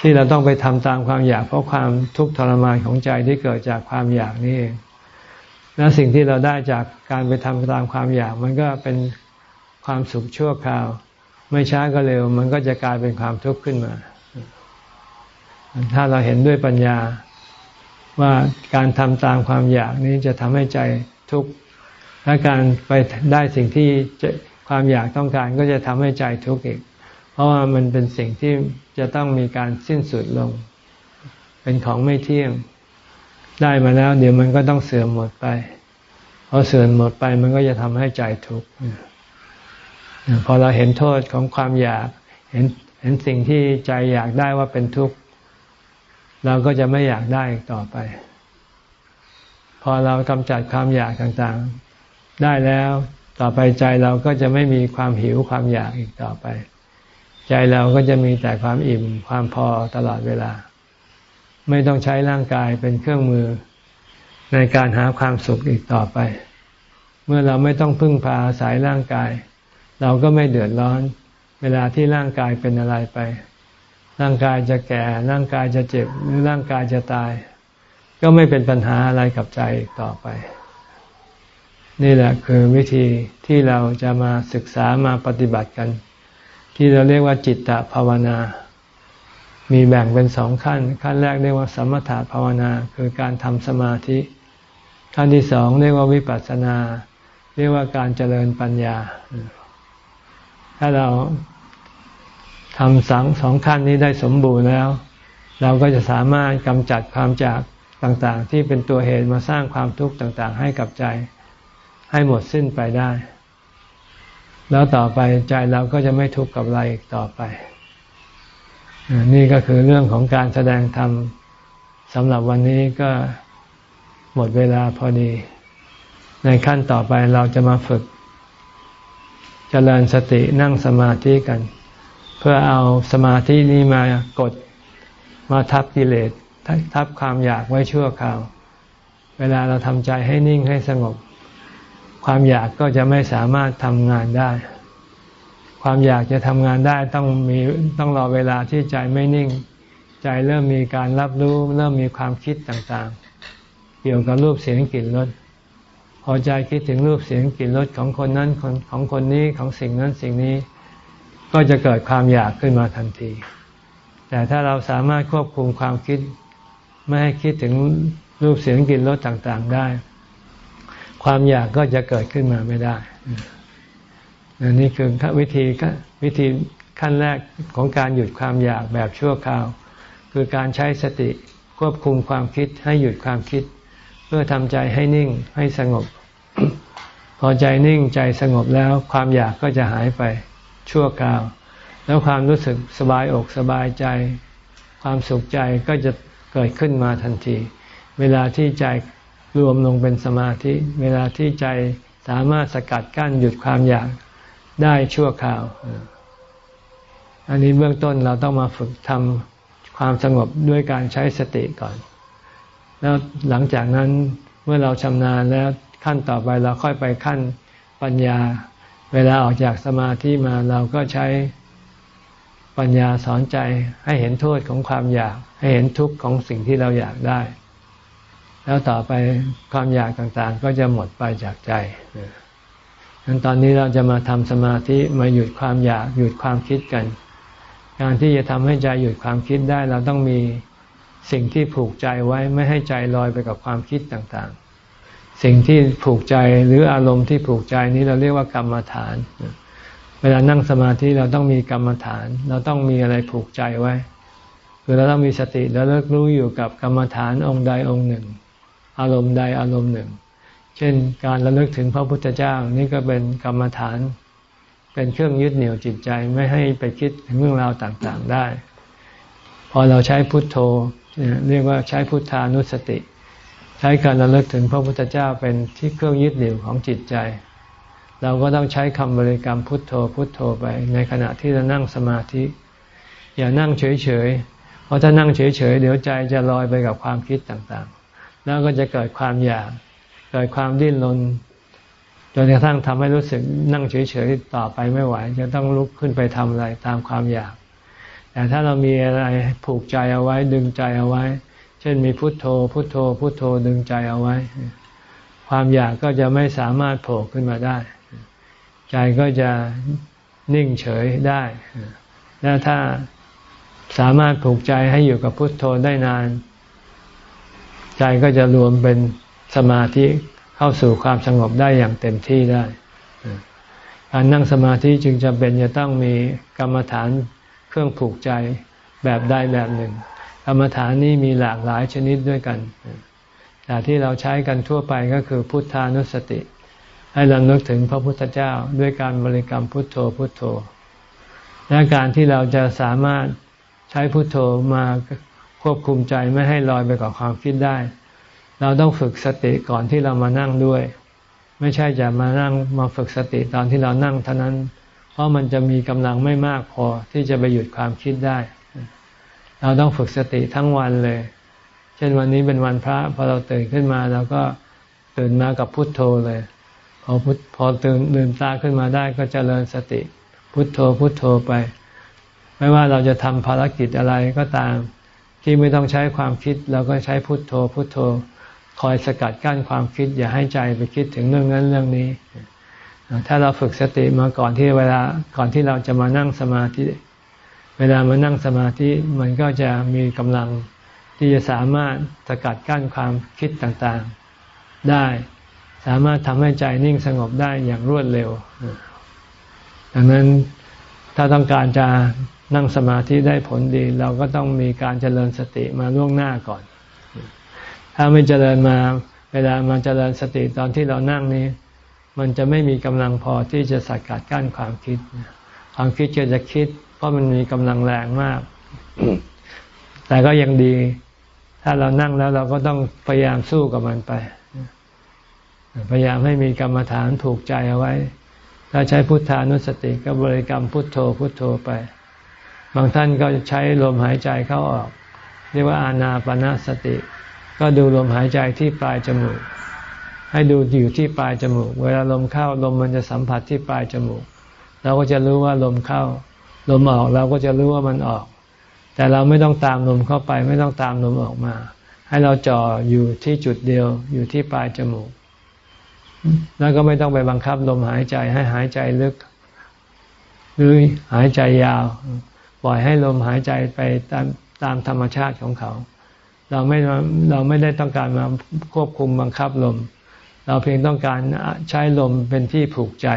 ที่เราต้องไปทำตามความอยากเพราะความทุกข์ทรมานของใจที่เกิดจากความอยากนี่เองและสิ่งที่เราได้จากการไปทำตามความอยาก มันก็เป็นความสุขชั่วคราว ไม่ช้าก็เร็ว มันก็จะกลายเป็นความทุกข์ขึ้นมา ถ้าเราเห็นด้วยปัญญาว่าการทำตามความอยากนี้จะทำให้ใจทุกข์และการไปได้สิ่งที่ความอยากต้องการก็จะทำให้ใจทุกข์อีก เพราะว่ามันเป็นสิ่งที่จะต้องมีการสิ้นสุดลง เป็นของไม่เที่ยง ได้มาแล้ว เดี๋ยวมันก็ต้องเสื่อมหมดไปพอเสื่อมหมดไปมันก็จะทำให้ใจทุกข์ พอเราเห็นโทษของความอยาก เห็นเห็นสิ่งที่ใจอยากได้ว่าเป็นทุกข์ เราก็จะไม่อยากได้ต่อไป พอเรากำจัดความอยากต่างๆ ได้แล้วต่อไปใจเราก็จะไม่มีความหิวความอยากอีกต่อไป ใจเราก็จะมีแต่ความอิ่มความพอตลอดเวลา ไม่ต้องใช้ร่างกายเป็นเครื่องมือ ในการหาความสุขอีกต่อไป เมื่อเราไม่ต้องพึ่งพาอายร่างกาย เราก็ไม่เดือดร้อน เวลาที่ร่างกายเป็นอะไรไป ร่างกายจะแก่ ร่างกายจะเจ็บ หรือร่างกายจะตาย ก็ไม่เป็นปัญหาอะไรกับใจต่อไป นี่แหละคือวิธีที่เราจะมาศึกษามาปฏิบัติกัน ที่เราเรียกว่าจิตตภาวนา มีแบ่งเป็นสองขั้น ขั้นแรกเรียกว่าสมถะภาวนา คือการทำสมาธิ ขั้นที่สองเรียกว่าวิปัสสนา เรียกว่าการเจริญปัญญา ถ้าเราทำสังสองขั้นนี้ได้สมบูรณ์แล้ว เราก็จะสามารถกำจัดความจากต่างๆ ที่เป็นตัวเหตุมาสร้างความทุกข์ต่างๆ ให้กับใจ ให้หมดสิ้นไปได้ แล้วต่อไปใจเราก็จะไม่ทุกข์กับอะไรอีกต่อไป นี่ก็คือเรื่องของการแสดงธรรมสำหรับวันนี้ก็หมดเวลาพอดี ในขั้นต่อไปเราจะมาฝึก จเจริญสตินั่งสมาธิกัน เพื่อเอาสมาธินี้มากดมาทับกิเลสทับความอยากไว้ชั่วคราว เวลาเราทำใจให้นิ่งให้สงบ ความอยากก็จะไม่สามารถทำงานได้ ความอยากจะทำงานได้ต้องมีต้องรอเวลาที่ใจไม่นิ่ง ใจเริ่มมีการรับรู้ เริ่มมีความคิดต่างๆ เกี่ยวกับรูปเสียงกลิ่นรส พอใจคิดถึงรูปเสียงกลิ่นรสของคนนั้นของคนนี้ของสิ่งนั้นสิ่งนี้ ก็จะเกิดความอยากขึ้นมาทันที แต่ถ้าเราสามารถควบคุมความคิด ไม่ให้คิดถึงรูปเสียงกลิ่นรสต่างๆได้ ความอยากก็จะเกิดขึ้นมาไม่ได้นนี่คือวิธีวิธีขั้นแรกของการหยุดความอยากแบบชั่วคราว คือการใช้สติควบคุมความคิดให้หยุดความคิด พื่อทำใจให้นิ่งให้สงบ พอใจนิ่งใจสงบแล้วความอยากก็จะหายไปชั่วคราว แล้วความรู้สึกสบายอกสบายใจ ความสุขใจก็จะเกิดขึ้นมาทันที เวลาที่ใจรวมลงเป็นสมาธิ เวลาที่ใจสามารถสกัดกั้นหยุดความอยากได้ชั่วคราว อันนี้เบื้องต้นเราต้องมาฝึกทำความสงบด้วยการใช้สติก่อน แล้วหลังจากนั้นเมื่อเราชำนาญแล้วขั้นต่อไปเราค่อยไปขั้นปัญญา เวลาออกจากสมาธิมาเราก็ใช้ปัญญาสอนใจให้เห็นโทษของความอยาก ให้เห็นทุกข์ของสิ่งที่เราอยากได้ แล้วต่อไปความอยากต่างๆ ก็จะหมดไปจากใจงั้นตอนนี้เราจะมาทำสมาธิมาหยุดความอยากหยุดความคิดกัน การที่จะทำให้ใจหยุดความคิดได้เราต้องมี สิ่งที่ผูกใจไว้ไม่ให้ใจลอยไปกับความคิดต่างๆ สิ่งที่ผูกใจหรืออารมณ์ที่ผูกใจนี้เราเรียกว่ากรรมฐาน เวลานั่งสมาธิเราต้องมีกรรมฐาน เราต้องมีอะไรผูกใจไว้คือเราต้องมีสติแล้วเลิกรู้อยู่กับกรรมฐานองค์ใดองค์หนึ่ง อารมณ์ใดอารมณ์หนึ่ง เช่นการระลึกถึงพระพุทธเจ้านี่ก็เป็นกรรมฐาน เป็นเครื่องยึดเหนี่ยวจิตใจไม่ให้ไปคิดถึงเรื่องราวต่างๆได้ พอเราใช้พุทโธ เรียกว่าใช้พุทธานุสติ ใช้การระลึกถึงพระพุทธเจ้าเป็นที่เครื่องยึดเหนี่ยวของจิตใจ เราก็ต้องใช้คำบริกรรมพุทโธพุทโธไปในขณะที่เรานั่งสมาธิ อย่านั่งเฉยๆเพราะถ้านั่งเฉยๆเดี๋ยวใจจะลอยไปกับความคิดต่างๆ แล้วก็จะเกิดความอยากเกิดความดิ้นรนจนกระทั่งทำให้รู้สึกนั่งเฉยๆต่อไปไม่ไหว จะต้องลุกขึ้นไปทำอะไรตามความอยาก แต่ถ้าเรามีอะไรผูกใจเอาไว้ ดึงใจเอาไว้ เช่นมีพุทโธ พุทโธ พุทโธดึงใจเอาไว้ ความอยากก็จะไม่สามารถโผล่ขึ้นมาได้ ใจก็จะนิ่งเฉยได้ แล้วถ้าสามารถผูกใจให้อยู่กับพุทโธได้นาน ใจก็จะรวมเป็นสมาธิเข้าสู่ความสงบได้อย่างเต็มที่ได้ การนั่งสมาธิจึงจำเป็นจะต้องมีกรรมฐาน เครื่องผูกใจแบบใดแบบหนึ่งกรรมฐานนี้มีหลากหลายชนิดด้วยกันแต่ที่เราใช้กันทั่วไปก็คือพุทธานุสติ ให้เรานึกถึงพระพุทธเจ้าด้วยการบริกรรมพุทโธพุทโธ และการที่เราจะสามารถใช้พุทโธมาควบคุมใจไม่ให้ลอยไปกับความคิดได้ เราต้องฝึกสติก่อนที่เรามานั่งด้วย ไม่ใช่จะมานั่งมาฝึกสติตอนที่เรานั่งเท่านั้น เพราะมันจะมีกำลังไม่มากพอที่จะไปหยุดความคิดได้ เราต้องฝึกสติทั้งวันเลย เช่นวันนี้เป็นวันพระพอเราตื่นขึ้นมาเราก็ตื่นมากับพุทโธเลย พอพุทพอตื่นลืมตาขึ้นมาได้ก็จเจริญสติ พุทโธพุทโธไป ไม่ว่าเราจะทำภารกิจอะไรก็ตาม ที่ไม่ต้องใช้ความคิดเราก็ใช้พุทโธพุทโธ คอยสกัดกั้นความคิด อย่าให้ใจไปคิดถึงเรื่องนั้นเรื่องนี้ ถ้าเราฝึกสติมาก่อนที่เวลาก่อนที่เราจะมานั่งสมาธิ เวลามานั่งสมาธิมันก็จะมีกำลังที่จะสามารถสกัดกั้นความคิดต่างๆ ได้ สามารถทำให้ใจนิ่งสงบได้อย่างรวดเร็ว ดังนั้นถ้าต้องการจะนั่งสมาธิได้ผลดี เราก็ต้องมีการเจริญสติมาล่วงหน้าก่อน ถ้าไม่เจริญมา เวลามาเจริญสติตอนที่เรานั่งนี้ มันจะไม่มีกำลังพอที่จะสัดกัดกั้นความคิด ความคิดจะจะคิด เพราะมันมีกำลังแรงมาก แต่ก็ยังดี ถ้าเรานั่งแล้วเราก็ต้องพยายามสู้กับมันไป พยายามให้มีกรรมฐานผูกใจเอาไว้ ถ้าใช้พุทธานุสติก็บริกรรมพุทโธพุทโธไป บางท่านก็ใช้ลมหายใจเข้าออก เรียกว่าอานาปนาสติ ก็ดูลมหายใจที่ปลายจมูก ให้ดูอยู่ที่ปลายจมูก เวลาลมเข้าลมมันจะสัมผัสที่ปลายจมูก เราก็จะรู้ว่าลมเข้า ลมออกเราก็จะรู้ว่ามันออก แต่เราไม่ต้องตามลมเข้าไป ไม่ต้องตามลมออกมา ให้เราจ่ออยู่ที่จุดเดียว อยู่ที่ปลายจมูก แล้วก็ไม่ต้องไปบังคับลมหายใจให้หายใจลึก หรือหายใจยาว ปล่อยให้ลมหายใจไปตามตามธรรมชาติของเขา เราไม่เราไม่ได้ต้องการมาควบคุมบังคับลม เราเพียงต้องการใช้ลมเป็นที่ผูกใจ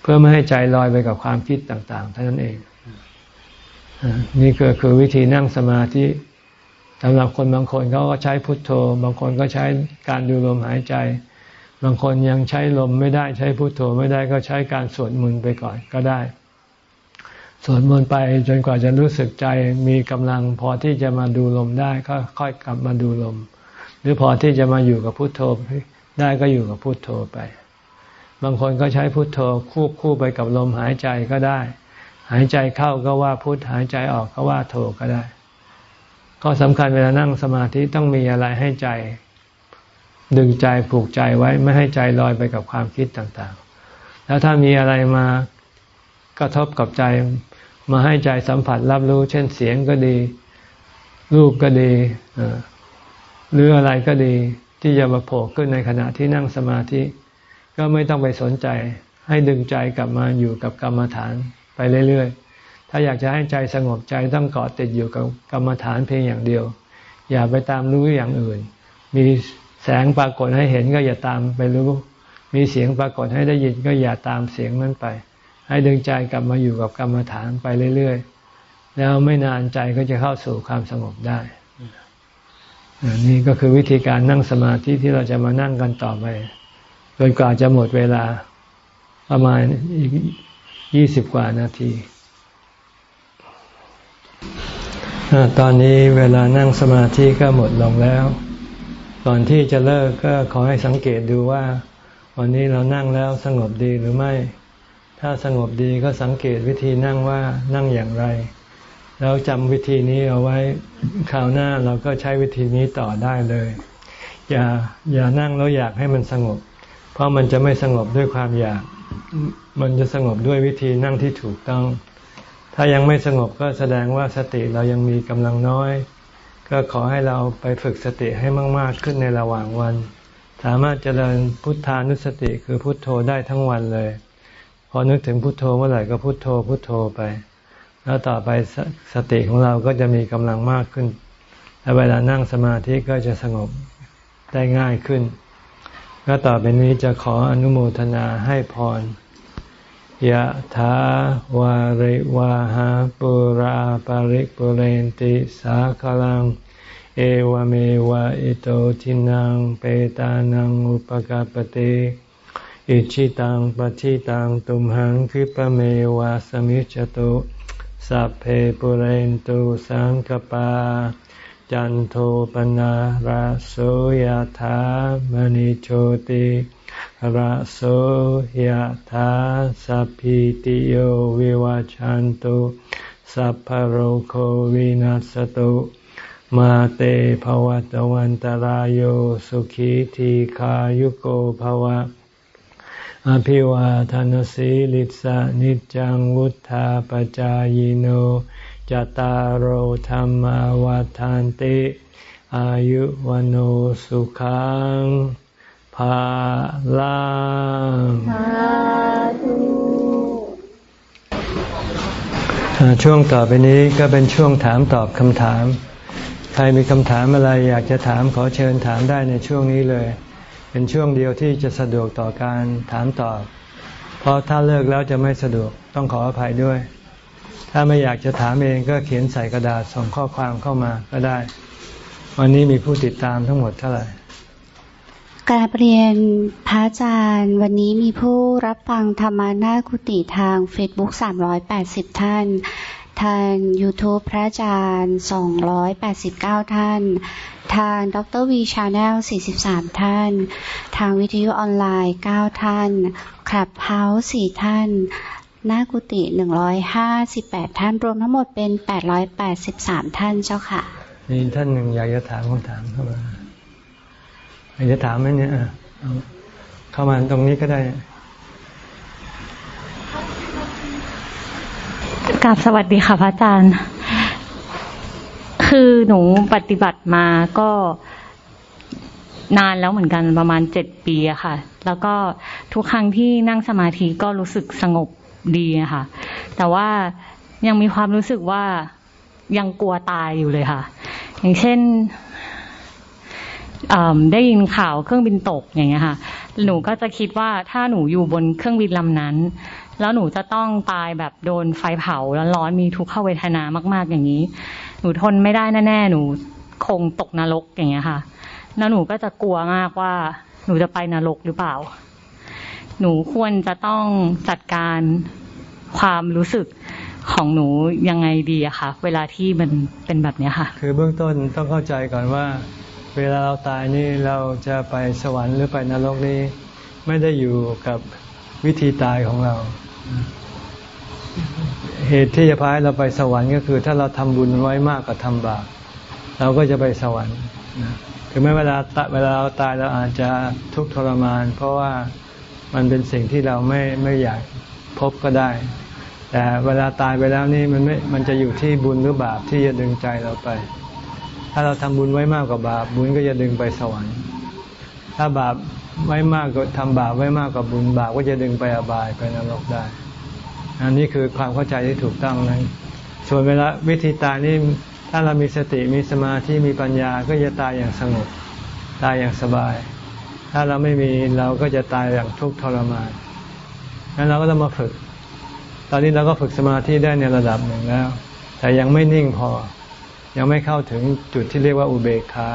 เพื่อไม่ให้ใจลอยไปกับความคิดต่าง ๆ เท่านั้นเอง นี่คือคือวิธีนั่งสมาธิสำหรับคนบางคนเขาก็ใช้พุทโธ บางคนก็ใช้การดูลมหายใจ บางคนยังใช้ลมไม่ได้ใช้พุทโธไม่ได้ก็ใช้การสวดมนต์ไปก่อนก็ได้สวดมนต์ไปจนกว่าจะรู้สึกใจมีกำลังพอที่จะมาดูลมได้ก็ค่อยกลับมาดูลม หรือพอที่จะมาอยู่กับพุทโธ ได้ก็อยู่กับพุทโธไป บางคนก็ใช้พุทโธคู่คู่ไปกับลมหายใจก็ได้ หายใจเข้าก็ว่าพุทหายใจออกก็ว่าโธก็ได้ ก็สำคัญเวลานั่งสมาธิต้องมีอะไรให้ใจ ดึงใจผูกใจไว้ไม่ให้ใจลอยไปกับความคิดต่างๆ แล้วถ้ามีอะไรมากระทบกับใจมาให้ใจสัมผัสรับรู้ เช่นเสียงก็ดี รูปก็ดีหรืออะไรก็ดี ที่จะมาโผล่ขึ้นในขณะที่นั่งสมาธิ ก็ไม่ต้องไปสนใจ ให้ดึงใจกลับมาอยู่กับกรรมฐานไปเรื่อยๆ ถ้าอยากจะให้ใจสงบใจต้องเกาะติดอยู่กับกรรมฐานเพียงอย่างเดียว อย่าไปตามรู้อย่างอื่น มีแสงปรากฏให้เห็นก็อย่าตามไปรู้ มีเสียงปรากฏให้ได้ยินก็อย่าตามเสียงนั้นไป ให้ดึงใจกลับมาอยู่กับกรรมฐานไปเรื่อยๆ แล้วไม่นานใจก็จะเข้าสู่ความสงบได้ นี่ก็คือวิธีการนั่งสมาธิที่เราจะมานั่งกันต่อไปจนกว่าจะหมดเวลาประมาณอีกยี่สิบกว่านาทีตอนนี้เวลานั่งสมาธิก็หมดลงแล้ว ก่อนที่จะเลิกก็ขอให้สังเกตดูว่า วันนี้เรานั่งแล้วสงบดีหรือไม่ ถ้าสงบดีก็สังเกตวิธีนั่งว่านั่งอย่างไร แล้วจำวิธีนี้เอาไว้คราวหน้าเราก็ใช้วิธีนี้ต่อได้เลย อย่าอย่านั่งแล้วอยากให้มันสงบ เพราะมันจะไม่สงบด้วยความอยาก มันจะสงบด้วยวิธีนั่งที่ถูกต้อง ถ้ายังไม่สงบก็แสดงว่าสติเรายังมีกำลังน้อย ก็ขอให้เราไปฝึกสติให้มากๆขึ้นในระหว่างวัน สามารถเจริญพุทธานุสติคือพุทโธได้ทั้งวันเลย พอนึกถึงพุทโธเมื่อไหร่ก็พุทโธพุทโธไป แล้วต่อไปสสติของเราก็จะมีกำลังมากขึ้นและเวลานั่งสมาธิก็จะสงบได้ง่ายขึ้น ก็ต่อไปนี้จะขออนุโมทนาให้พรยะถาวาริวาหาปุราปาริกปุเรนติสาคลัง เอวเมวะอิโตทินังเปตานังอุปกาปติอิชิตังปฏิตังตุมหังคิปเมวะสมิจจตุ สัพเพปุเรนตุสังกปา จันโทปนะราโสยธามณิโชติระโสยธาสัพพิติโยวิวาจันตุสัพพโรโควินัสตุมาเตภวัตวันตารโยสุขีทีขายุโกภวะ อภิวาทานสีลิสานิจังวุธาปจายโนจตารโหธรรมวาทานติ อายุวันโอสุขังภาลังช่วงต่อไปนี้ก็เป็นช่วงถามตอบคำถาม ใครมีคำถามอะไรอยากจะถามขอเชิญถามได้ในช่วงนี้เลย เป็นช่วงเดียวที่จะสะดวกต่อการถามตอบ เพราะถ้าเลิกแล้วจะไม่สะดวกต้องขออภัยด้วย ถ้าไม่อยากจะถามเองก็เขียนใส่กระดาษส่งข้อความเข้ามาก็ได้ วันนี้มีผู้ติดตามทั้งหมดเท่าไหร่กราบเรียนพระอาจารย์วันนี้มีผู้รับฟังธรรมะหน้ากุฏิทาง Facebook 380 ท่าน ทาง YouTube พระอาจารย์ 289 ท่าน ทางดร.วี channel 43 ท่าน ทางวิทยุออนไลน์ 9 ท่าน Clubhouse 4ท่าน หน้ากุฏิ158 ท่าน รวมทั้งหมดเป็น 883 ท่านเจ้าค่ะมีท่านหนึ่งอยากจะถามคำถามเข้ามาอยากจะถามไหมเนี่ยเข้ามาตรงนี้ก็ได้ กราบสวัสดีค่ะพระอาจารย์ คือหนูปฏิบัติมาก็นานแล้วเหมือนกันประมาณเจ็ดปีอะค่ะ แล้วก็ทุกครั้งที่นั่งสมาธิก็รู้สึกสงบดีอะค่ะ แต่ว่ายังมีความรู้สึกว่ายังกลัวตายอยู่เลยค่ะ อย่างเช่นได้ยินข่าวเครื่องบินตกอย่างเงี้ยค่ะ หนูก็จะคิดว่าถ้าหนูอยู่บนเครื่องบินลำนั้น แล้วหนูจะต้องตายแบบโดนไฟเผาแล้วร้อนมีทุกขเวทนามาก ๆอย่างนี้ หนูทนไม่ได้แน่ๆหนูคงตกนรกอย่างเงี้ยค่ะ แล้วหนูก็จะกลัวมากว่าหนูจะไปนรกหรือเปล่า หนูควรจะต้องจัดการความรู้สึกของหนูยังไงดีอะคะเวลาที่มันเป็นแบบนี้ค่ะ คือเบื้องต้นต้องเข้าใจก่อนว่า เวลาเราตายนี่เราจะไปสวรรค์หรือไปนรกนี่ไม่ได้อยู่กับวิธีตายของเรา เหตุที่จะพาให้เราไปสวรรค์ก็คือ ถ้าเราทำบุญไว้มากกว่าทำบาปเราก็จะไปสวรรค์ถึงแม้เวลาเวลาเราตายเราอาจจะทุกข์ทรมาน เพราะว่ามันเป็นสิ่งที่เราไม่ไม่อยากพบก็ได้ แต่เวลาตายไปแล้วนี่มันไม่มันจะอยู่ที่บุญหรือบาปที่จะดึงใจเราไป ถ้าเราทำบุญไว้มากกว่าบาปบุญก็จะดึงไปสวรรค์ ถ้าบาป ไว้มากก็ทำบาปไว้มากกว่าบุญบาปก็จะดึงไปอบายไปนรกได้ อันนี้คือความเข้าใจที่ถูกต้องนะส่วนเวลาวิธีตายนี่ถ้าเรามีสติมีสมาธิมีปัญญาก็จะตายอย่างสงบตายอย่างสบาย ถ้าเราไม่มีเราก็จะตายอย่างทุกข์ทรมานงั้นเราก็ต้องมาฝึก ตอนนี้เราก็ฝึกสมาธิได้ในระดับหนึ่งแล้ว แต่ยังไม่นิ่งพอ ยังไม่เข้าถึงจุดที่เรียกว่าอุเบกขา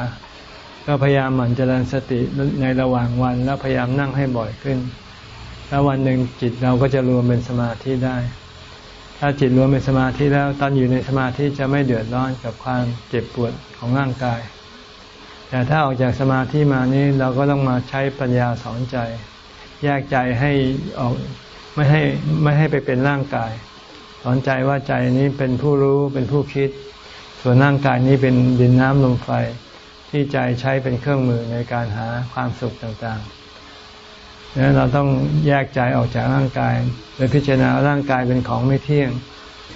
ก็พยายามหมั่นเจริญสติในระหว่างวัน แล้วพยายามนั่งให้บ่อยขึ้น แล้ววันหนึ่งจิตเราก็จะรวมเป็นสมาธิได้ ถ้าจิตรวมเป็นสมาธิแล้วตอนอยู่ในสมาธิจะไม่เดือดร้อนกับความเจ็บปวดของร่างกาย แต่ถ้าออกจากสมาธิมานี้เราก็ต้องมาใช้ปัญญาสอนใจ แยกใจให้ออกไม่ให้ไม่ให้ไปเป็นร่างกาย สอนใจว่าใจนี้เป็นผู้รู้เป็นผู้คิด ส่วนร่างกายนี้เป็นดินน้ำลมไฟ ที่ใจใช้เป็นเครื่องมือในการหาความสุขต่างๆดังนั้นเราต้องแยกใจออกจากร่างกายโดยพิจารณาร่างกายเป็นของไม่เที่ยง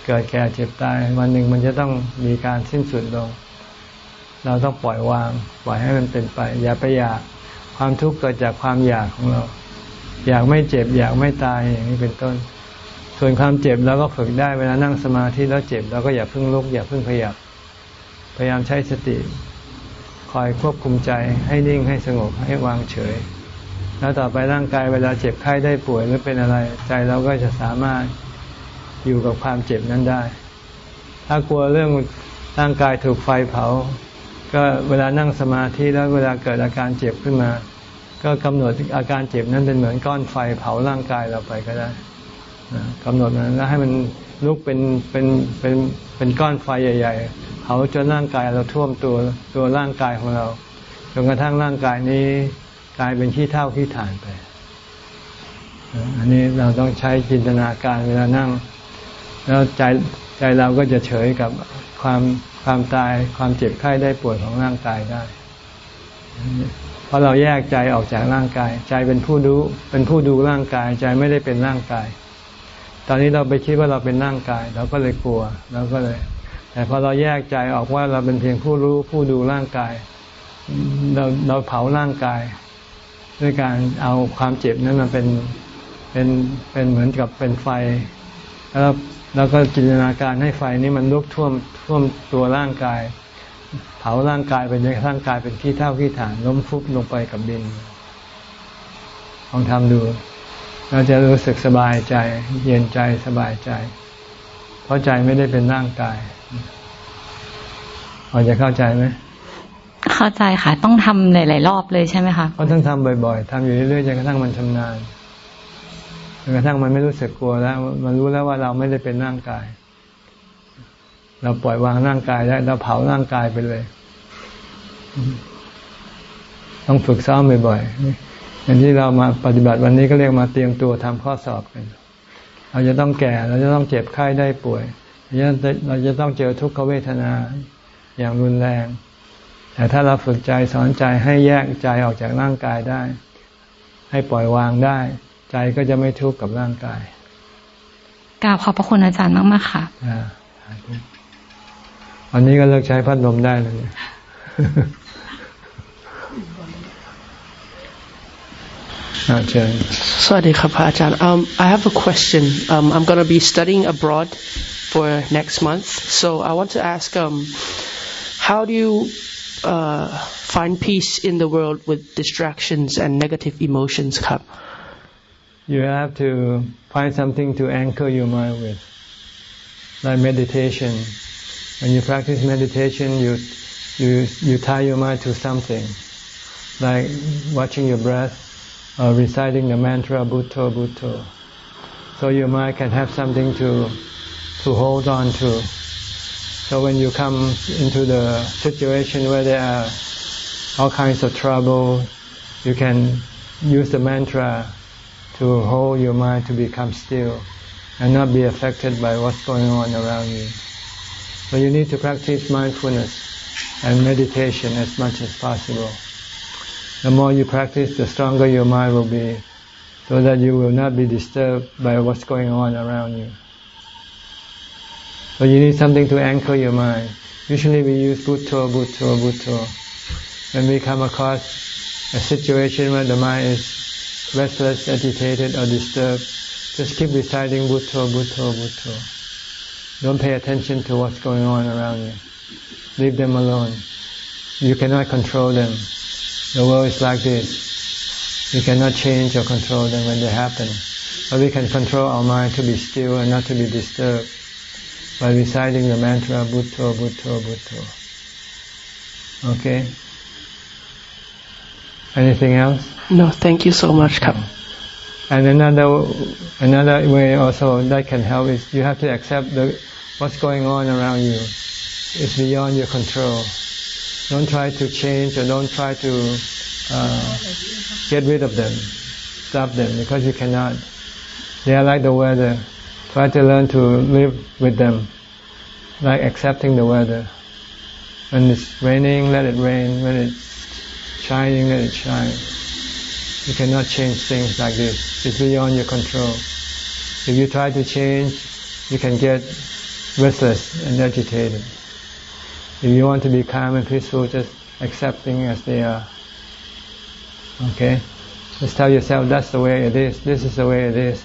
เกิดแก่เจ็บตาย วันหนึ่งมันจะต้องมีการสิ้นสุดลง เราต้องปล่อยวาง ปล่อยให้มันเป็นไป อย่าไปอยากความทุกข์เกิดจากความอยากของเรา อยากไม่เจ็บ อยากไม่ตายอย่างนี้เป็นต้น ส่วนความเจ็บเราก็ฝึกได้เวลานั่งสมาธิแล้วเจ็บเราก็อย่าเพิ่งลุกอย่าเพิ่งขยับ พยายามใช้สติ คอยควบคุมใจให้นิ่งให้สงบให้วางเฉย แล้วต่อไปร่างกายเวลาเจ็บไข้ได้ป่วยหรือเป็นอะไร ใจเราก็จะสามารถอยู่กับความเจ็บนั้นได้ ถ้ากลัวเรื่องร่างกายถูกไฟเผา ก็เวลานั่งสมาธิแล้วเวลาเกิดอาการเจ็บขึ้นมา ก็กำหนดอาการเจ็บนั้นเป็นเหมือนก้อนไฟเผาร่างกายเราไปก็ได้กำหนดนั้นแล้วให้มัน ลุกเป็นเป็นเป็นเป็นก้อนไฟใหญ่ๆเผาจนร่างกายเราท่วมตัวตัวร่างกายของเราจนกระทั่งร่างกายนี้กลายเป็นขี้เท่าขี้ฐานไป อันนี้เราต้องใช้จินตนาการเวลานั่ง แล้วใจใจเราก็จะเฉยกับความความตายความเจ็บไข้ได้ปวดของร่างกายได้ เพราะเราแยกใจออกจากร่างกาย ใจเป็นผู้ดูเป็นผู้ดูร่างกาย ใจไม่ได้เป็นร่างกาย ตอนนี้เราไปคิดว่าเราเป็นร่างกาย เราก็เลยกลัวเราก็เลย แต่พอเราแยกใจออกว่าเราเป็นเพียงผู้รู้ผู้ดูร่างกาย เราเราเผาร่างกาย ด้วยการเอาความเจ็บนั้นมาเป็นเป็นเป็นเหมือนกับเป็นไฟ แล้วแล้วก็จินตนาการให้ไฟนี้มันลุกท่วมท่วมตัวร่างกาย เผาร่างกายเป็นร่างกายเป็นขี้เท่าขี้ฐานล้มฟุบลงไปกับดินลองทำดู เราจะรู้สึกสบายใจ เย็นใจสบายใจ เพราะใจไม่ได้เป็นร่างกายพอจะเข้าใจไหมเข้าใจค่ะต้องทำหลายๆรอบเลยใช่ไหมคะก็ต้องทำบ่อยๆทำอยู่เรื่อยๆจนกระทั่งมันชำนาญจนกระทั่งมันไม่รู้สึกกลัวแล้ว มันรู้แล้วว่าเราไม่ได้เป็นร่างกาย เราปล่อยวางร่างกายได้เราเผาร่างกายไปเลย ต้องฝึกซ้อมบ่อยๆ อย่างที่เรามาปฏิบัติวันนี้ก็เรียกมาเตรียมตัวทำข้อสอบกัน เราจะต้องแก่ เราจะต้องเจ็บไข้ได้ป่วย เราจะต้องเจอทุกขเวทนาอย่างรุนแรง แต่ถ้าเราฝึกใจสอนใจให้แยกใจออกจากร่างกายได้ ให้ปล่อยวางได้ ใจก็จะไม่ทุกข์กับร่างกายกราบขอบพระคุณอาจารย์มากมากค่ะวันนี้ก็เลิกใช้พัดลมได้เลย Sorry, Ajahn. Um, I have a question. Um, I'm going to be studying abroad for next month, so I want to ask, um, how do you uh, find peace in the world with distractions and negative emotions come? You have to find something to anchor your mind with, like meditation. When you practice meditation, you you you tie your mind to something, like watching your breath or reciting the mantra Bhutto Bhutto. So your mind can have something to to hold on to. So when you come into the situation where there are all kinds of trouble, you can use the mantra to hold your mind to become still and not be affected by what's going on around you. So you need to practice mindfulness and meditation as much as possible. The more you practice, the stronger your mind will be so that you will not be disturbed by what's going on around you. So you need something to anchor your mind. Usually we use Bhutto, Bhutto, Bhutto. When we come across a situation where the mind is restless, agitated or disturbed, just keep reciting Bhutto, Bhutto, Bhutto. Don't pay attention to what's going on around you. Leave them alone. You cannot control them. The world is like this. You cannot change or control them when they happen. But we can control our mind to be still and not to be disturbed by reciting the mantra Bhutto, Bhutto, Bhutto. Okay? Anything else? No, thank you so much, Kap. And another another way also that can help is you have to accept the what's going on around you. It's beyond your control. Don't try to change or don't try to uh, get rid of them, stop them because you cannot. They are like the weather. Try to learn to live with them, like accepting the weather. When it's raining, let it rain. When it's shining, let it shine. You cannot change things like this. It's beyond your control. If you try to change, you can get restless and agitated. If you want to be calm and peaceful, just accepting as they are. Okay? Just tell yourself that's the way it is. This is the way it is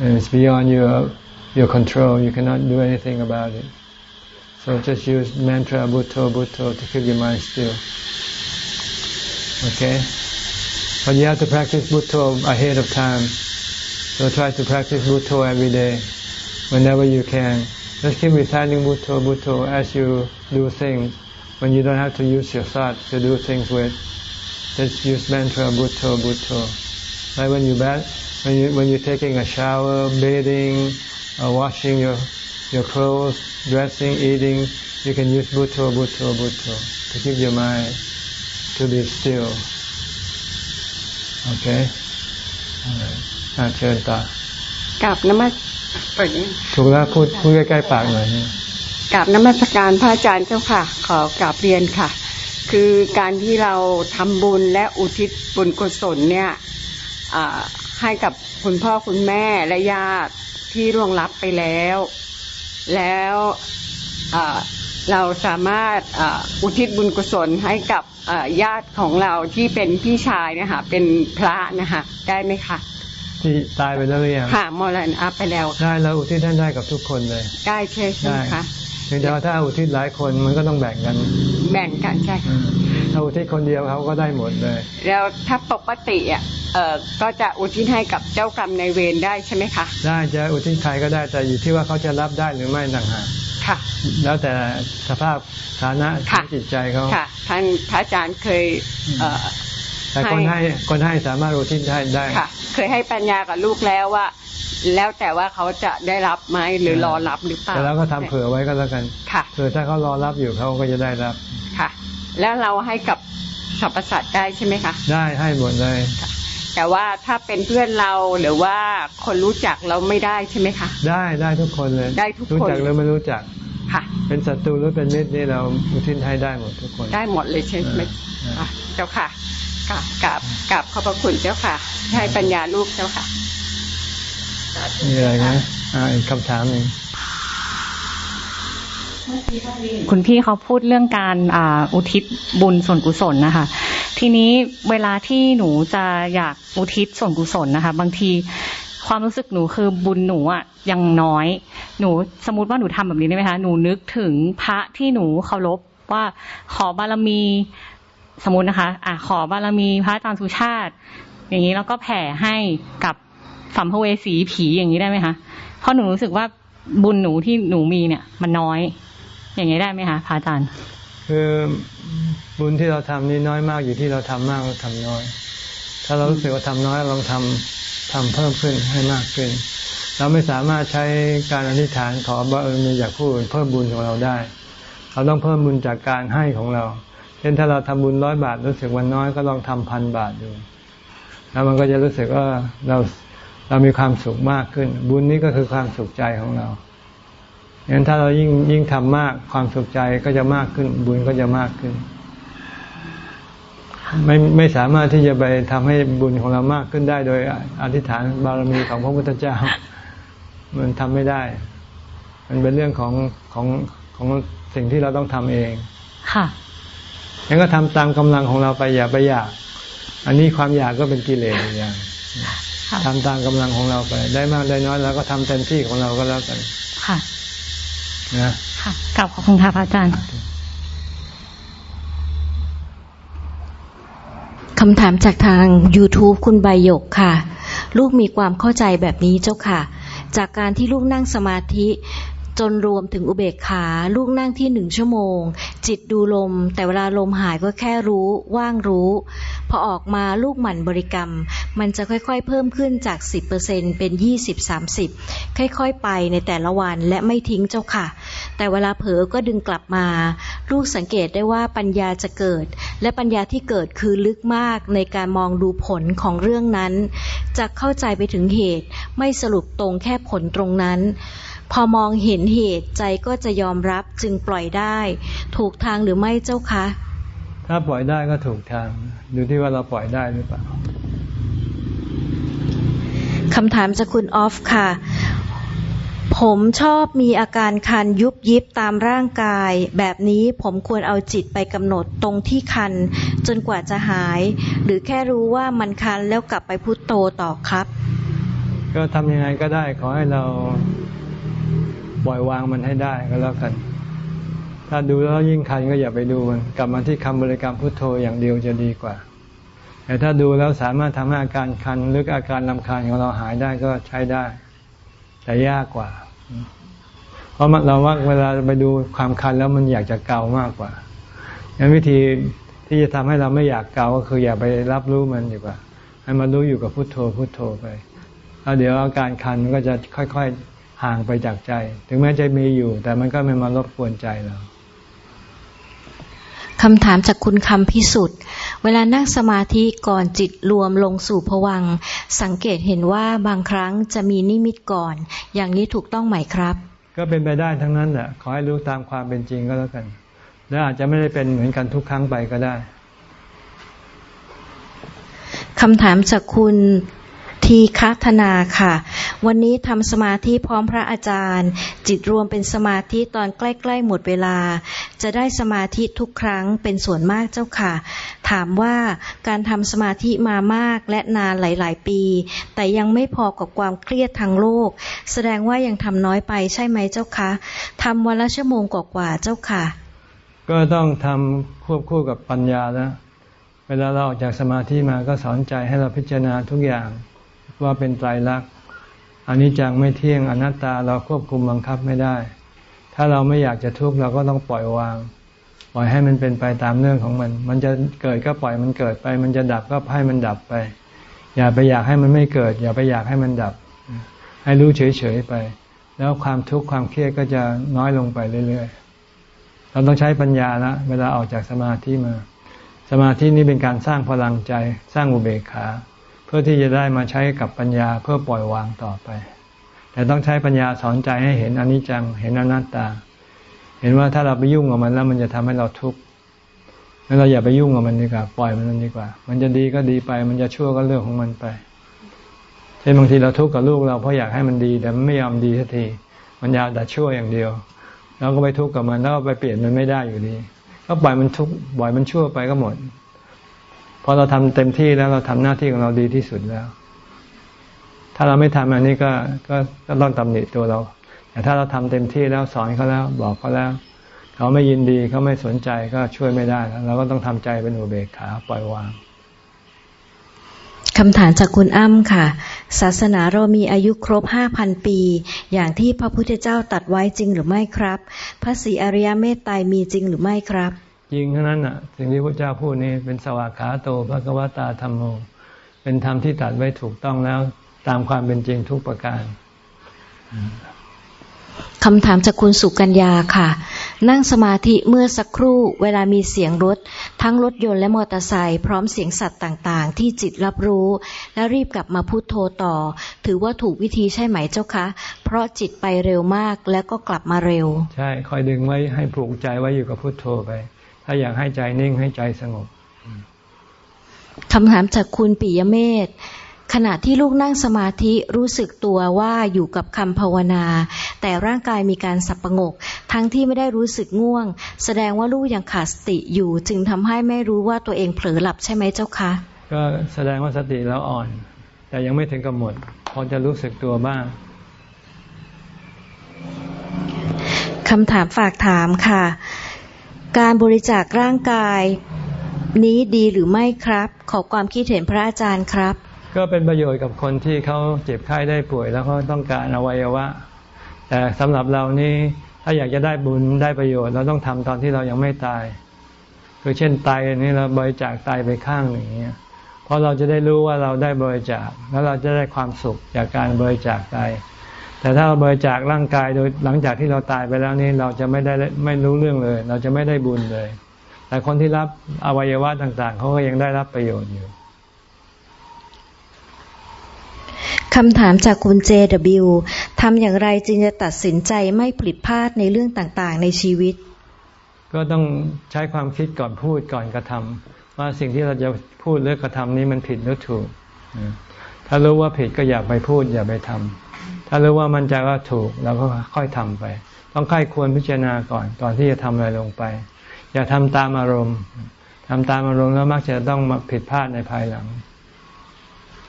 and it's beyond your your control. You cannot do anything about it. So just use mantra Bhutto Bhutto to keep your mind still. Okay? But you have to practice Bhutto ahead of time. So try to practice Bhutto every day, whenever you can. Just keep reciting Bhutto Bhutto as you do things. When you don't have to use your thoughts to do things with, just use mantra Bhutto Bhutto. Like when you bath, when you when you're taking a shower, bathing, uh, washing your your clothes, dressing, eating, you can use Bhutto, Bhutto, Bhutto to keep your mind to be still. Okay? Alright. เชิญต่อกับนมัส ถูกแล้วพูดพูดใกล้ๆปากหน่อยกับนมัสการพระอาจารย์เจ้าค่ะ ขอกราบเรียนค่ะ คือการที่เราทำบุญและอุทิศบุญกุศลเนี่ยให้กับคุณพ่อคุณแม่และญาติที่ร่วงลับไปแล้ว แล้วเราสามารถอุทิศบุญกุศลให้กับญาติของเราที่เป็นพี่ชายนะคะเป็นพระนะคะได้ไหมคะ ที่ตายไปแล้วหรือยังค่ะมรณะไปแล้วได้แล้วอุทิศท่านได้กับทุกคนเลย ได้ใช่ไหมคะเพียงแต่ว่าถ้าอุทิศหลายคนมันก็ต้องแบ่งกัน แบ่งกันใช่ถ้าอุทิศคนเดียวเขาก็ได้หมดเลย แล้วถ้าปกติอะเออก็จะอุทิศให้กับเจ้ากรรมในเวรได้ใช่ไหมคะ ได้จะอุทิศใครก็ได้แต่อยู่ที่ว่าเขาจะรับได้หรือไม่ต่างหากค่ะ แล้วแต่สภาพฐานะจิตใจเขาค่ะท่านพระอาจารย์เคยเอ แต่คนให้คนให้สามารถอุทิศได้ได้ค่ะ เคยให้ปัญญากับลูกแล้วว่า แล้วแต่ว่าเขาจะได้รับไหมหรือรอรับหรือเปล่าแต่แล้วก็ทำเผื่อไว้ก็แล้วกันค่ะเผื่อถ้าเขารอรับอยู่เขาก็จะได้รับค่ะ แล้วเราให้กับสรรพสัตว์ได้ใช่ไหมคะได้ให้หมดเลยแต่ว่าถ้าเป็นเพื่อนเราหรือว่าคนรู้จักเราไม่ได้ใช่ไหมคะ ได้ได้ทุกคนเลย ได้ทุกคนรู้จักหรือไม่รู้จักค่ะ เป็นศัตรูหรือเป็นมิตรนี่เราอุทิศให้ได้หมดทุกคน ได้หมดเลยใช่ไหมเจ้าค่ะ กับกับกับขอบพระคุณเจ้าค่ะ ให้ปัญญาลูกเจ้าค่ะ มีอะไรไหมอ่าอีกคำถามหนึ่งคุณพี่เขาพูดเรื่องการอ่าอุทิศบุญส่วนกุศลนะคะ ทีนี้เวลาที่หนูจะอยากอุทิศส่วนกุศลนะคะ บางทีความรู้สึกหนูคือบุญหนูอะยังน้อย หนูสมมติว่าหนูทำแบบนี้ได้ไหมคะ หนูนึกถึงพระที่หนูเคารพว่าขอบารมี สมมตินะคะอะขอบารมีพระอาจารย์สุชาติ อย่างนี้แล้วก็แผ่ให้กับสัมภเวสีผีอย่างนี้ได้ไหมคะเพราะหนูรู้สึกว่าบุญหนูที่หนูมีเนี่ย มันน้อย อย่างนี้ได้ไหมคะพระอาจารย์ คือบุญที่เราทำนี่น้อยมากอยู่ที่เราทำมากเราทำน้อย ถ้าเรารู้สึกว่าทำน้อยลองทำทำเพิ่มขึ้นให้มากขึ้น เราไม่สามารถใช้การอธิษฐานขอบารมีจากผู้อื่นเพิ่มบุญของเราได้ เราต้องเพิ่มบุญจากการให้ของเรา เช่นถ้าเราทำบุญร้อยบาท รู้สึกวันน้อยก็ลองทำพันบาทดู แล้วมันก็จะรู้สึกว่าเราเรามีความสุขมากขึ้น บุญนี้ก็คือความสุขใจของเราอย่างถ้าเรายิ่งยิ่งทำมากความสุขใจก็จะมากขึ้น บุญก็จะมากขึ้น ไม่ไม่สามารถที่จะไปทำให้บุญของเรามากขึ้นได้ โดยอธิษฐานบารมีของพระพุทธเจ้า มันทำไม่ได้ มันเป็นเรื่องของของของสิ่งที่เราต้องทำเอง ค่ะ งั้นก็ทำตามกำลังของเราไปอย่าไปอยาก อันนี้ความอยากก็เป็นกิเลสอย่างทำตามกำลังของเราไป ได้มากได้น้อยแล้วก็ทำเต็มที่ของเราก็แล้วกัน ค่ะ นะค่ะกลับขอบคุณค่ะพระอาจารย์คำถามจากทาง YouTube คุณใบยกค่ะ ลูกมีความเข้าใจแบบนี้เจ้าค่ะ จากการที่ลูกนั่งสมาธิ จนรวมถึงอุเบกขาลูกนั่งที่หนึ่งชั่วโมง จิตดูลม แต่เวลาลมหายก็แค่รู้ ว่างรู้ พอออกมาลูกหมั่นบริกรรม มันจะค่อยๆ เพิ่มขึ้นจาก 10%เป็น 20-30 ค่อยๆ ไปในแต่ละวันและไม่ทิ้งเจ้าค่ะ แต่เวลาเผลอก็ดึงกลับมา ลูกสังเกตได้ว่าปัญญาจะเกิด และปัญญาที่เกิดคือลึกมากในการมองดูผลของเรื่องนั้น จะเข้าใจไปถึงเหตุ ไม่สรุปตรงแค่ผลตรงนั้น พอมองเห็นเหตุใจก็จะยอมรับจึงปล่อยได้ ถูกทางหรือไม่เจ้าคะ ถ้าปล่อยได้ก็ถูกทาง ดูที่ว่าเราปล่อยได้หรือเปล่าคำถามจากคุณออฟค่ะ ผมชอบมีอาการคันยุบยิบตามร่างกาย แบบนี้ผมควรเอาจิตไปกำหนดตรงที่คัน จนกว่าจะหาย หรือแค่รู้ว่ามันคันแล้วกลับไปพุโทโธต่อครับ ก็ทำยังไงก็ได้ขอให้เรา ปล่อยวางมันให้ได้ก็แล้วกัน ถ้าดูแล้วยิ่งคันก็อย่าไปดูมันกลับมาที่คำบริกรรมพุทโธอย่างเดียวจะดีกว่า แต่ถ้าดูแล้วสามารถทำให้อาการคันหรืออาการลำคาญของเราหายได้ก็ใช้ได้ แต่ยากกว่า เพราะเราว่าเวลาไปดูความคันแล้วมันอยากจะเกามากกว่างั้นวิธีที่จะทำให้เราไม่อยากเกาก็คืออย่าไปรับรู้มันดีกว่า ให้มันรู้อยู่กับพุทโธพุทโธไปแล้วเดี๋ยวอาการคันมันก็จะค่อย ห่างไปจากใจ ถึงแม้จะมีอยู่ แต่มันก็ไม่มารบกวนใจเราคำถามจากคุณคำพิสุทธิ์ เวลานั่งสมาธิก่อนจิตรวมลงสู่ผวัง สังเกตเห็นว่าบางครั้งจะมีนิมิตก่อน อย่างนี้ถูกต้องไหมครับ ก็เป็นไปได้ทั้งนั้นแหละขอให้รู้ตามความเป็นจริงก็แล้วกัน แล้วอาจจะไม่ได้เป็นเหมือนกันทุกครั้งไปก็ได้คำถามจากคุณ ทีคัธนาค่ะ วันนี้ทำสมาธิพร้อมพระอาจารย์ จิตรวมเป็นสมาธิตอนใกล้ ๆ หมดเวลา จะได้สมาธิทุกครั้งเป็นส่วนมากเจ้าค่ะ ถามว่าการทำสมาธิมามากและนานหลาย ๆ ปี แต่ยังไม่พอกับความเครียดทางโลก แสดงว่ายังทำน้อยไปใช่ไหมเจ้าคะทำวันละชั่วโมงกว่าๆเจ้าค่ะ ก็ต้องทำควบคู่กับปัญญาแล้วเวลาเราออกจากสมาธิมาก็สอนใจให้เราพิจารณาทุกอย่าง ว่าเป็นไตรลักษณ์อันนี้จังไม่เที่ยงอนัตตาเราควบคุมบังคับไม่ได้ ถ้าเราไม่อยากจะทุกข์เราก็ต้องปล่อยวาง ปล่อยให้มันเป็นไปตามเรื่องของมัน มันจะเกิดก็ปล่อยมันเกิดไป มันจะดับก็ให้มันดับไป อย่าไปอยากให้มันไม่เกิด อย่าไปอยากให้มันดับ ให้รู้เฉยๆไป แล้วความทุกข์ความเครียดก็จะน้อยลงไปเรื่อยๆ เราต้องใช้ปัญญาละเวลาออกจากสมาธิมา สมาธินี้เป็นการสร้างพลังใจ สร้างอุเบกขา พื่อที่จะได้มาใช้กับปัญญาเพื่อปล่อยวางต่อไป แต่ต้องใช้ปัญญาสอนใจให้เห็นอนิจจัง เห็นอนัตตา เห็นว่าถ้าเราไปยุ่งกับมันแล้วมันจะทำให้เราทุกข์งั้นเราอย่าไปยุ่งกับมันดีกว่า ปล่อยมันดีกว่า มันจะดีก็ดีไป มันจะชั่วก็เรื่องของมันไปเช่นบางทีเราทุกข์กับลูกเราเพราะอยากให้มันดีแต่มันไม่ยอมดีสักที มันอยากแต่ชั่วอย่างเดียวเราก็ไปทุกข์กับมันแล้วไปเปลี่ยนมันไม่ได้อยู่ดี ก็ปล่อยมันทุกข์ปล่อยมันชั่วไปก็หมด พอเราทำเต็มที่แล้วเราทำหน้าที่ของเราดีที่สุดแล้ว ถ้าเราไม่ทำอันนี้ก็ก็ก็ต้องตำหนิตัวเรา แต่ถ้าเราทำเต็มที่แล้วสอนเขาแล้ว บอกเขาแล้ว เขาไม่ยินดีเขาไม่สนใจก็ช่วยไม่ได้แล้วเราก็ต้องทำใจเป็นอุเบกขาปล่อยวางคำถามจากคุณอ้ำค่ะ ศาสนาเรามีอายุครบห้าพันปี อย่างที่พระพุทธเจ้าตัดไว้จริงหรือไม่ครับ พระศรีอริยเมตไตรมีจริงหรือไม่ครับ จริงเท่านั้นอะ สิ่งที่พระเจ้าพูดนี้เป็นสวากขาโตพระกวตาธรรมโม เป็นธรรมที่ตัดไว้ถูกต้องแล้ว ตามความเป็นจริงทุกประการคำถามจากคุณสุกัญญาค่ะ นั่งสมาธิเมื่อสักครู่เวลามีเสียงรถ ทั้งรถยนต์และมอเตอร์ไซค์พร้อมเสียงสัตว์ต่างๆ ที่จิตรับรู้ แล้วรีบกลับมาพูดโทต่อ ถือว่าถูกวิธีใช่ไหมเจ้าคะ เพราะจิตไปเร็วมากแล้วก็กลับมาเร็ว ใช่ คอยดึงไว้ให้ผูกใจไว้อยู่กับพุโทโธไป ถ้าอยากให้ใจนิ่งให้ใจสงบคำถามจากคุณปิยเมธขณะที่ลูกนั่งสมาธิรู้สึกตัวว่าอยู่กับคำภาวนา แต่ร่างกายมีการสับประงก ทั้งที่ไม่ได้รู้สึกง่วง แสดงว่าลูกยังขาดสติอยู่ จึงทำให้ไม่รู้ว่าตัวเองเผลอหลับใช่ไหมเจ้าคะ ก็แสดงว่าสติแล้วอ่อน แต่ยังไม่ถึงกับหมด พอจะรู้สึกตัวบ้างคำถามฝากถามค่ะ การบริจาคร่างกายนี้ดีหรือไม่ครับ ขอความคิดเห็นพระอาจารย์ครับ ก็เป็นประโยชน์กับคนที่เขาเจ็บไข้ได้ป่วย แล้วเขาต้องการอวัยวะ แต่สำหรับเรานี่ถ้าอยากจะได้บุญได้ประโยชน์ เราต้องทำตอนที่เรายังไม่ตายคือเช่นตายนี่เราบริจาคตายไปข้างหนึ่งเนี้ยเพราะเราจะได้รู้ว่าเราได้บริจาคแล้วเราจะได้ความสุขจากการบริจาคตาย แต่ถ้าเราบริจาคร่างกายโดยหลังจากที่เราตายไปแล้วนี่เราจะไม่ได้ไม่รู้เรื่องเลย เราจะไม่ได้บุญเลย แต่คนที่รับอวัยวะต่าง ๆเขาก็ยังได้รับประโยชน์อยู่คำถามจากคุณ JW ทำอย่างไรจึงจะตัดสินใจไม่ผลิตพลาดในเรื่องต่างๆ ในชีวิต ก็ต้องใช้ความคิดก่อนพูดก่อนกระทำว่าสิ่งที่เราจะพูดหรือกระทำนี้มันผิดหรือถูก ถ้ารู้ว่าผิดก็อย่าไปพูดอย่าไปทำ ถ้ารู้ว่ามันจะว่าถูกเราก็ค่อยทำไป ต้องค่อยควรพิจารณาก่อนก่อนที่จะทำอะไรลงไป อย่าทำตามอารมณ์ทำตามอารมณ์แล้วมักจะต้องมาผิดพลาดในภายหลัง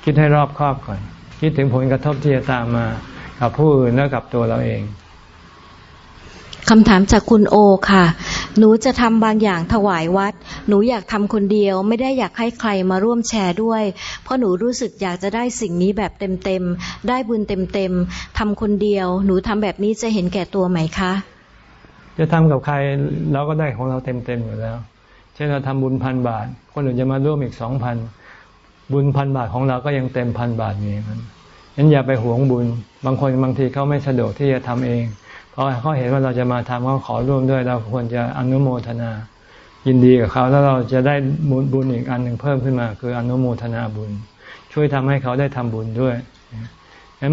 คิดให้รอบคอบก่อน คิดถึงผลกระทบที่จะตามมากับผู้อื่นและกับตัวเราเอง คำถามจากคุณโอค่ะ หนูจะทำบางอย่างถวายวัด หนูอยากทำคนเดียว ไม่ได้อยากให้ใครมาร่วมแชร์ด้วย เพราะหนูรู้สึกอยากจะได้สิ่งนี้แบบเต็มๆ ได้บุญเต็มๆ ทำคนเดียว หนูทำแบบนี้จะเห็นแก่ตัวไหมคะ จะทำกับใครเราก็ได้ของเราเต็มๆอยู่แล้ว เช่นเราทำบุญพันบาท คนอื่นจะมาร่วมอีกสองพัน บุญพันบาทของเราก็ยังเต็มพันบาทอยู่นั้นงั้นอย่าไปหวงบุญ บางคนบางทีเขาไม่สะดวกที่จะทำเอง เพราะเขาเห็นว่าเราจะมาทำเขาขอร่วมด้วย เราควรจะอนุโมทนา ยินดีกับเขาแล้วเราจะได้บุญอีกอันหนึ่งเพิ่มขึ้นมา คืออนุโมทนาบุญ ช่วยทำให้เขาได้ทำบุญด้วย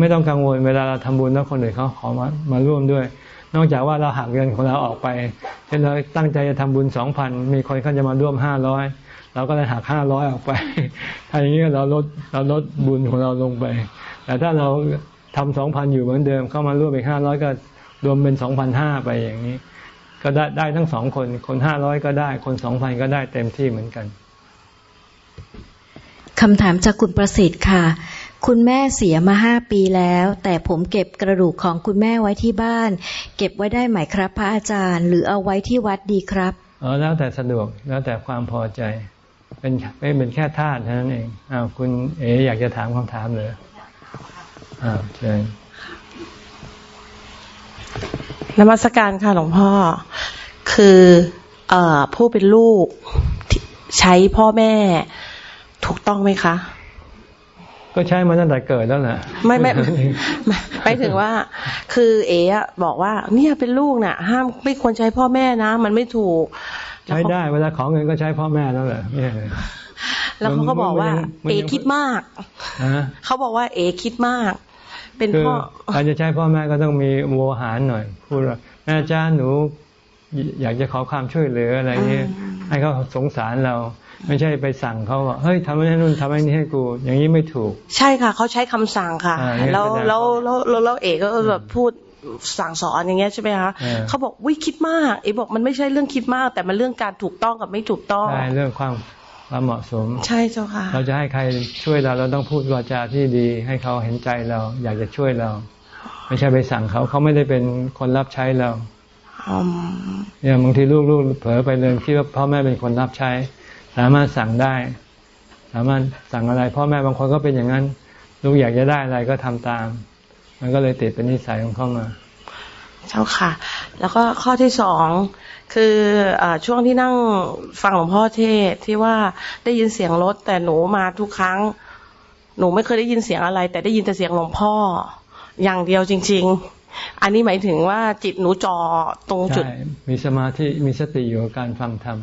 ไม่ต้องกังวลเวลาเราทำบุญแล้วคนอื่นเขาขอมามาร่วมด้วย นอกจากว่าเราหักเงินของเราออกไปเช่นเราตั้งใจจะทำบุญสองพันมีคนเขาจะมาร่วมห้าร้อยเราก็เลยหักห้าร้อยออกไปถ้าอย่างนี้เราลดเราลดบุญของเราลงไป แต่ถ้าเราทำสองพันอยู่เหมือนเดิมเข้ามาร่วมอีกห้าร้อยก็ รวมเป็นสองพันห้าไปอย่างนี้ ก็ได้ได้ทั้งสองคน คนห้าร้อยก็ได้ คนสองพันก็ได้เต็มที่เหมือนกันคำถามจากคุณประสิทธิ์ค่ะ คุณแม่เสียมาห้าปีแล้ว แต่ผมเก็บกระดูกของคุณแม่ไว้ที่บ้าน เก็บไว้ได้ไหมครับ พระอาจารย์ หรือเอาไว้ที่วัดดีครับอ๋อแล้วแต่สะดวกแล้วแต่ความพอใจ เป็นไม่เป็นแค่ธาตุเท่านั้นเองอ้าวคุณเอ๋อยากจะถามคำถามเลยอ้าวเชิญ นมัสการค่ะหลวงพ่อ คือเอ่อผู้เป็นลูกใช้พ่อแม่ถูกต้องไหมคะ ก็ใช้มาตั้งแต่เกิดแล้วแหละไม่ไม่ไม่ถึงว่า คือเอ๋บอกว่า เนี่ยเป็นลูกน่ะ ห้ามไม่ควรใช้พ่อแม่นะ มันไม่ถูก ใช้ได้เวลาของเงินก็ใช้พ่อแม่แล้วแหละแล้วเขาก็บอกว่า เอ๋คิดมากเขาบอกว่า เอ๋คิดมาก เป็นพ่อการจะใช้พ่อแม่ก็ต้องมีโวหารหน่อย พูดว่าแม่จ้าหนูอยากจะขอความช่วยเหลืออะไรเงี้ยให้เขาสงสารเรา ไม่ใช่ไปสั่งเขาว่าเฮ้ยทำให้นู่นทำให้นี่ให้กู อย่างนี้ไม่ถูก ใช่ค่ะเขาใช้คำสั่งค่ะ แล้วแล้วแล้วแล้วเอกก็แบบพูดสั่งสอนอย่างเงี้ยใช่ไหมคะเขาบอกวิคิดมากเอกบอกมันไม่ใช่เรื่องคิดมาก แต่มันเรื่องการถูกต้องกับไม่ถูกต้องใช่เรื่องความ ความเหมาะสม ใช่เจ้าค่ะ เราจะให้ใครช่วยเราเราต้องพูดวาจาที่ดี ให้เขาเห็นใจเรา อยากจะช่วยเรา ไม่ใช่ไปสั่งเขาเขาไม่ได้เป็นคนรับใช้เราเนี่ยบางทีลูกๆเผลอไปเลยคิดว่าพ่อแม่เป็นคนรับใช้ สามารถสั่งได้ สามารถสั่งอะไร พ่อแม่บางคนก็เป็นอย่างนั้น ลูกอยากจะได้อะไรก็ทำตาม มันก็เลยติดเป็นนิสัยของเขามา เจ้าค่ะ แล้วก็ข้อที่สอง คืออช่วงที่นั่งฟังหลวงพ่อเทศที่ว่าได้ยินเสียงรถ แต่หนูมาทุกครั้ง หนูไม่เคยได้ยินเสียงอะไร แต่ได้ยินแต่เสียงหลวงพ่อ อย่างเดียวจริง ๆ อันนี้หมายถึงว่าจิตหนูจอตรงจุด มีสมาธิมีสติอยู่กับการฟังธรรม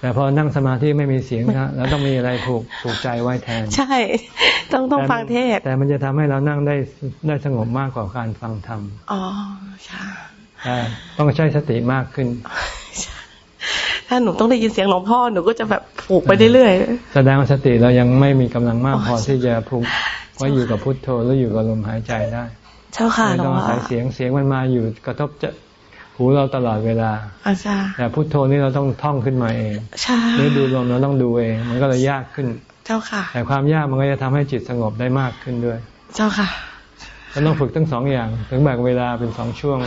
แต่พอนั่งสมาธิไม่มีเสียงนะแล้วต้องมีอะไรผูกผูกใจไว้แทน ใช่ ต้องต้องฟังเทศ แต่มันจะทำให้เรานั่งได้ได้สงบมากกว่าการฟังธรรมอ๋อใช่ ต้องใช้สติมากขึ้น ถ้าหนูต้องได้ยินเสียงหลวงพ่อหนูก็จะแบบผูกไปเรื่อยๆแสดงว่าสติเรายังไม่มีกำลังมากพอที่จะผูกไว้อยู่กับพุทโธแล้วอยู่กับลมหายใจได้ เจ้าค่ะหลวงพ่อต้องอาศัยเสียงเสียงมันมาอยู่กระทบจะหูเราตลอดเวลาอาจารย์แต่พุทโธนี่เราต้องท่องขึ้นมาเองใช่หรือดูลมเราต้องดูเอง มันก็เลยยากขึ้น เจ้าค่ะ แต่ความยากมันก็จะทำให้จิตสงบได้มากขึ้นด้วย เจ้าค่ะเราต้องฝึกทั้งสองอย่าง ถึงแบ่งเวลาเป็นสองช่วง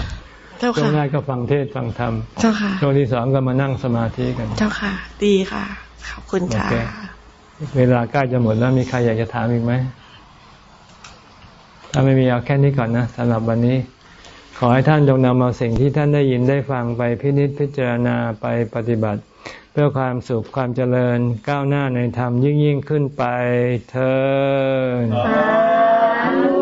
ช่วงแรกก็ฟังเทศฟังธรรมเจ้าค่ะช่วงที่สองก็มานั่งสมาธิกัน เจ้าค่ะ ดีค่ะ ขอบคุณค่ะ เวลาใกล้จะหมดแล้วมีใครอยากจะถามอีกไหม ถ้าไม่มีเอาแค่นี้ก่อนนะสำหรับวันนี้ ขอให้ท่านจงนำเอาสิ่งที่ท่านได้ยินได้ฟังไปพินิจพิจารณาไปปฏิบัติ เพื่อความสุขความเจริญก้าวหน้าในธรรมยิ่งยิ่งขึ้นไปเธอ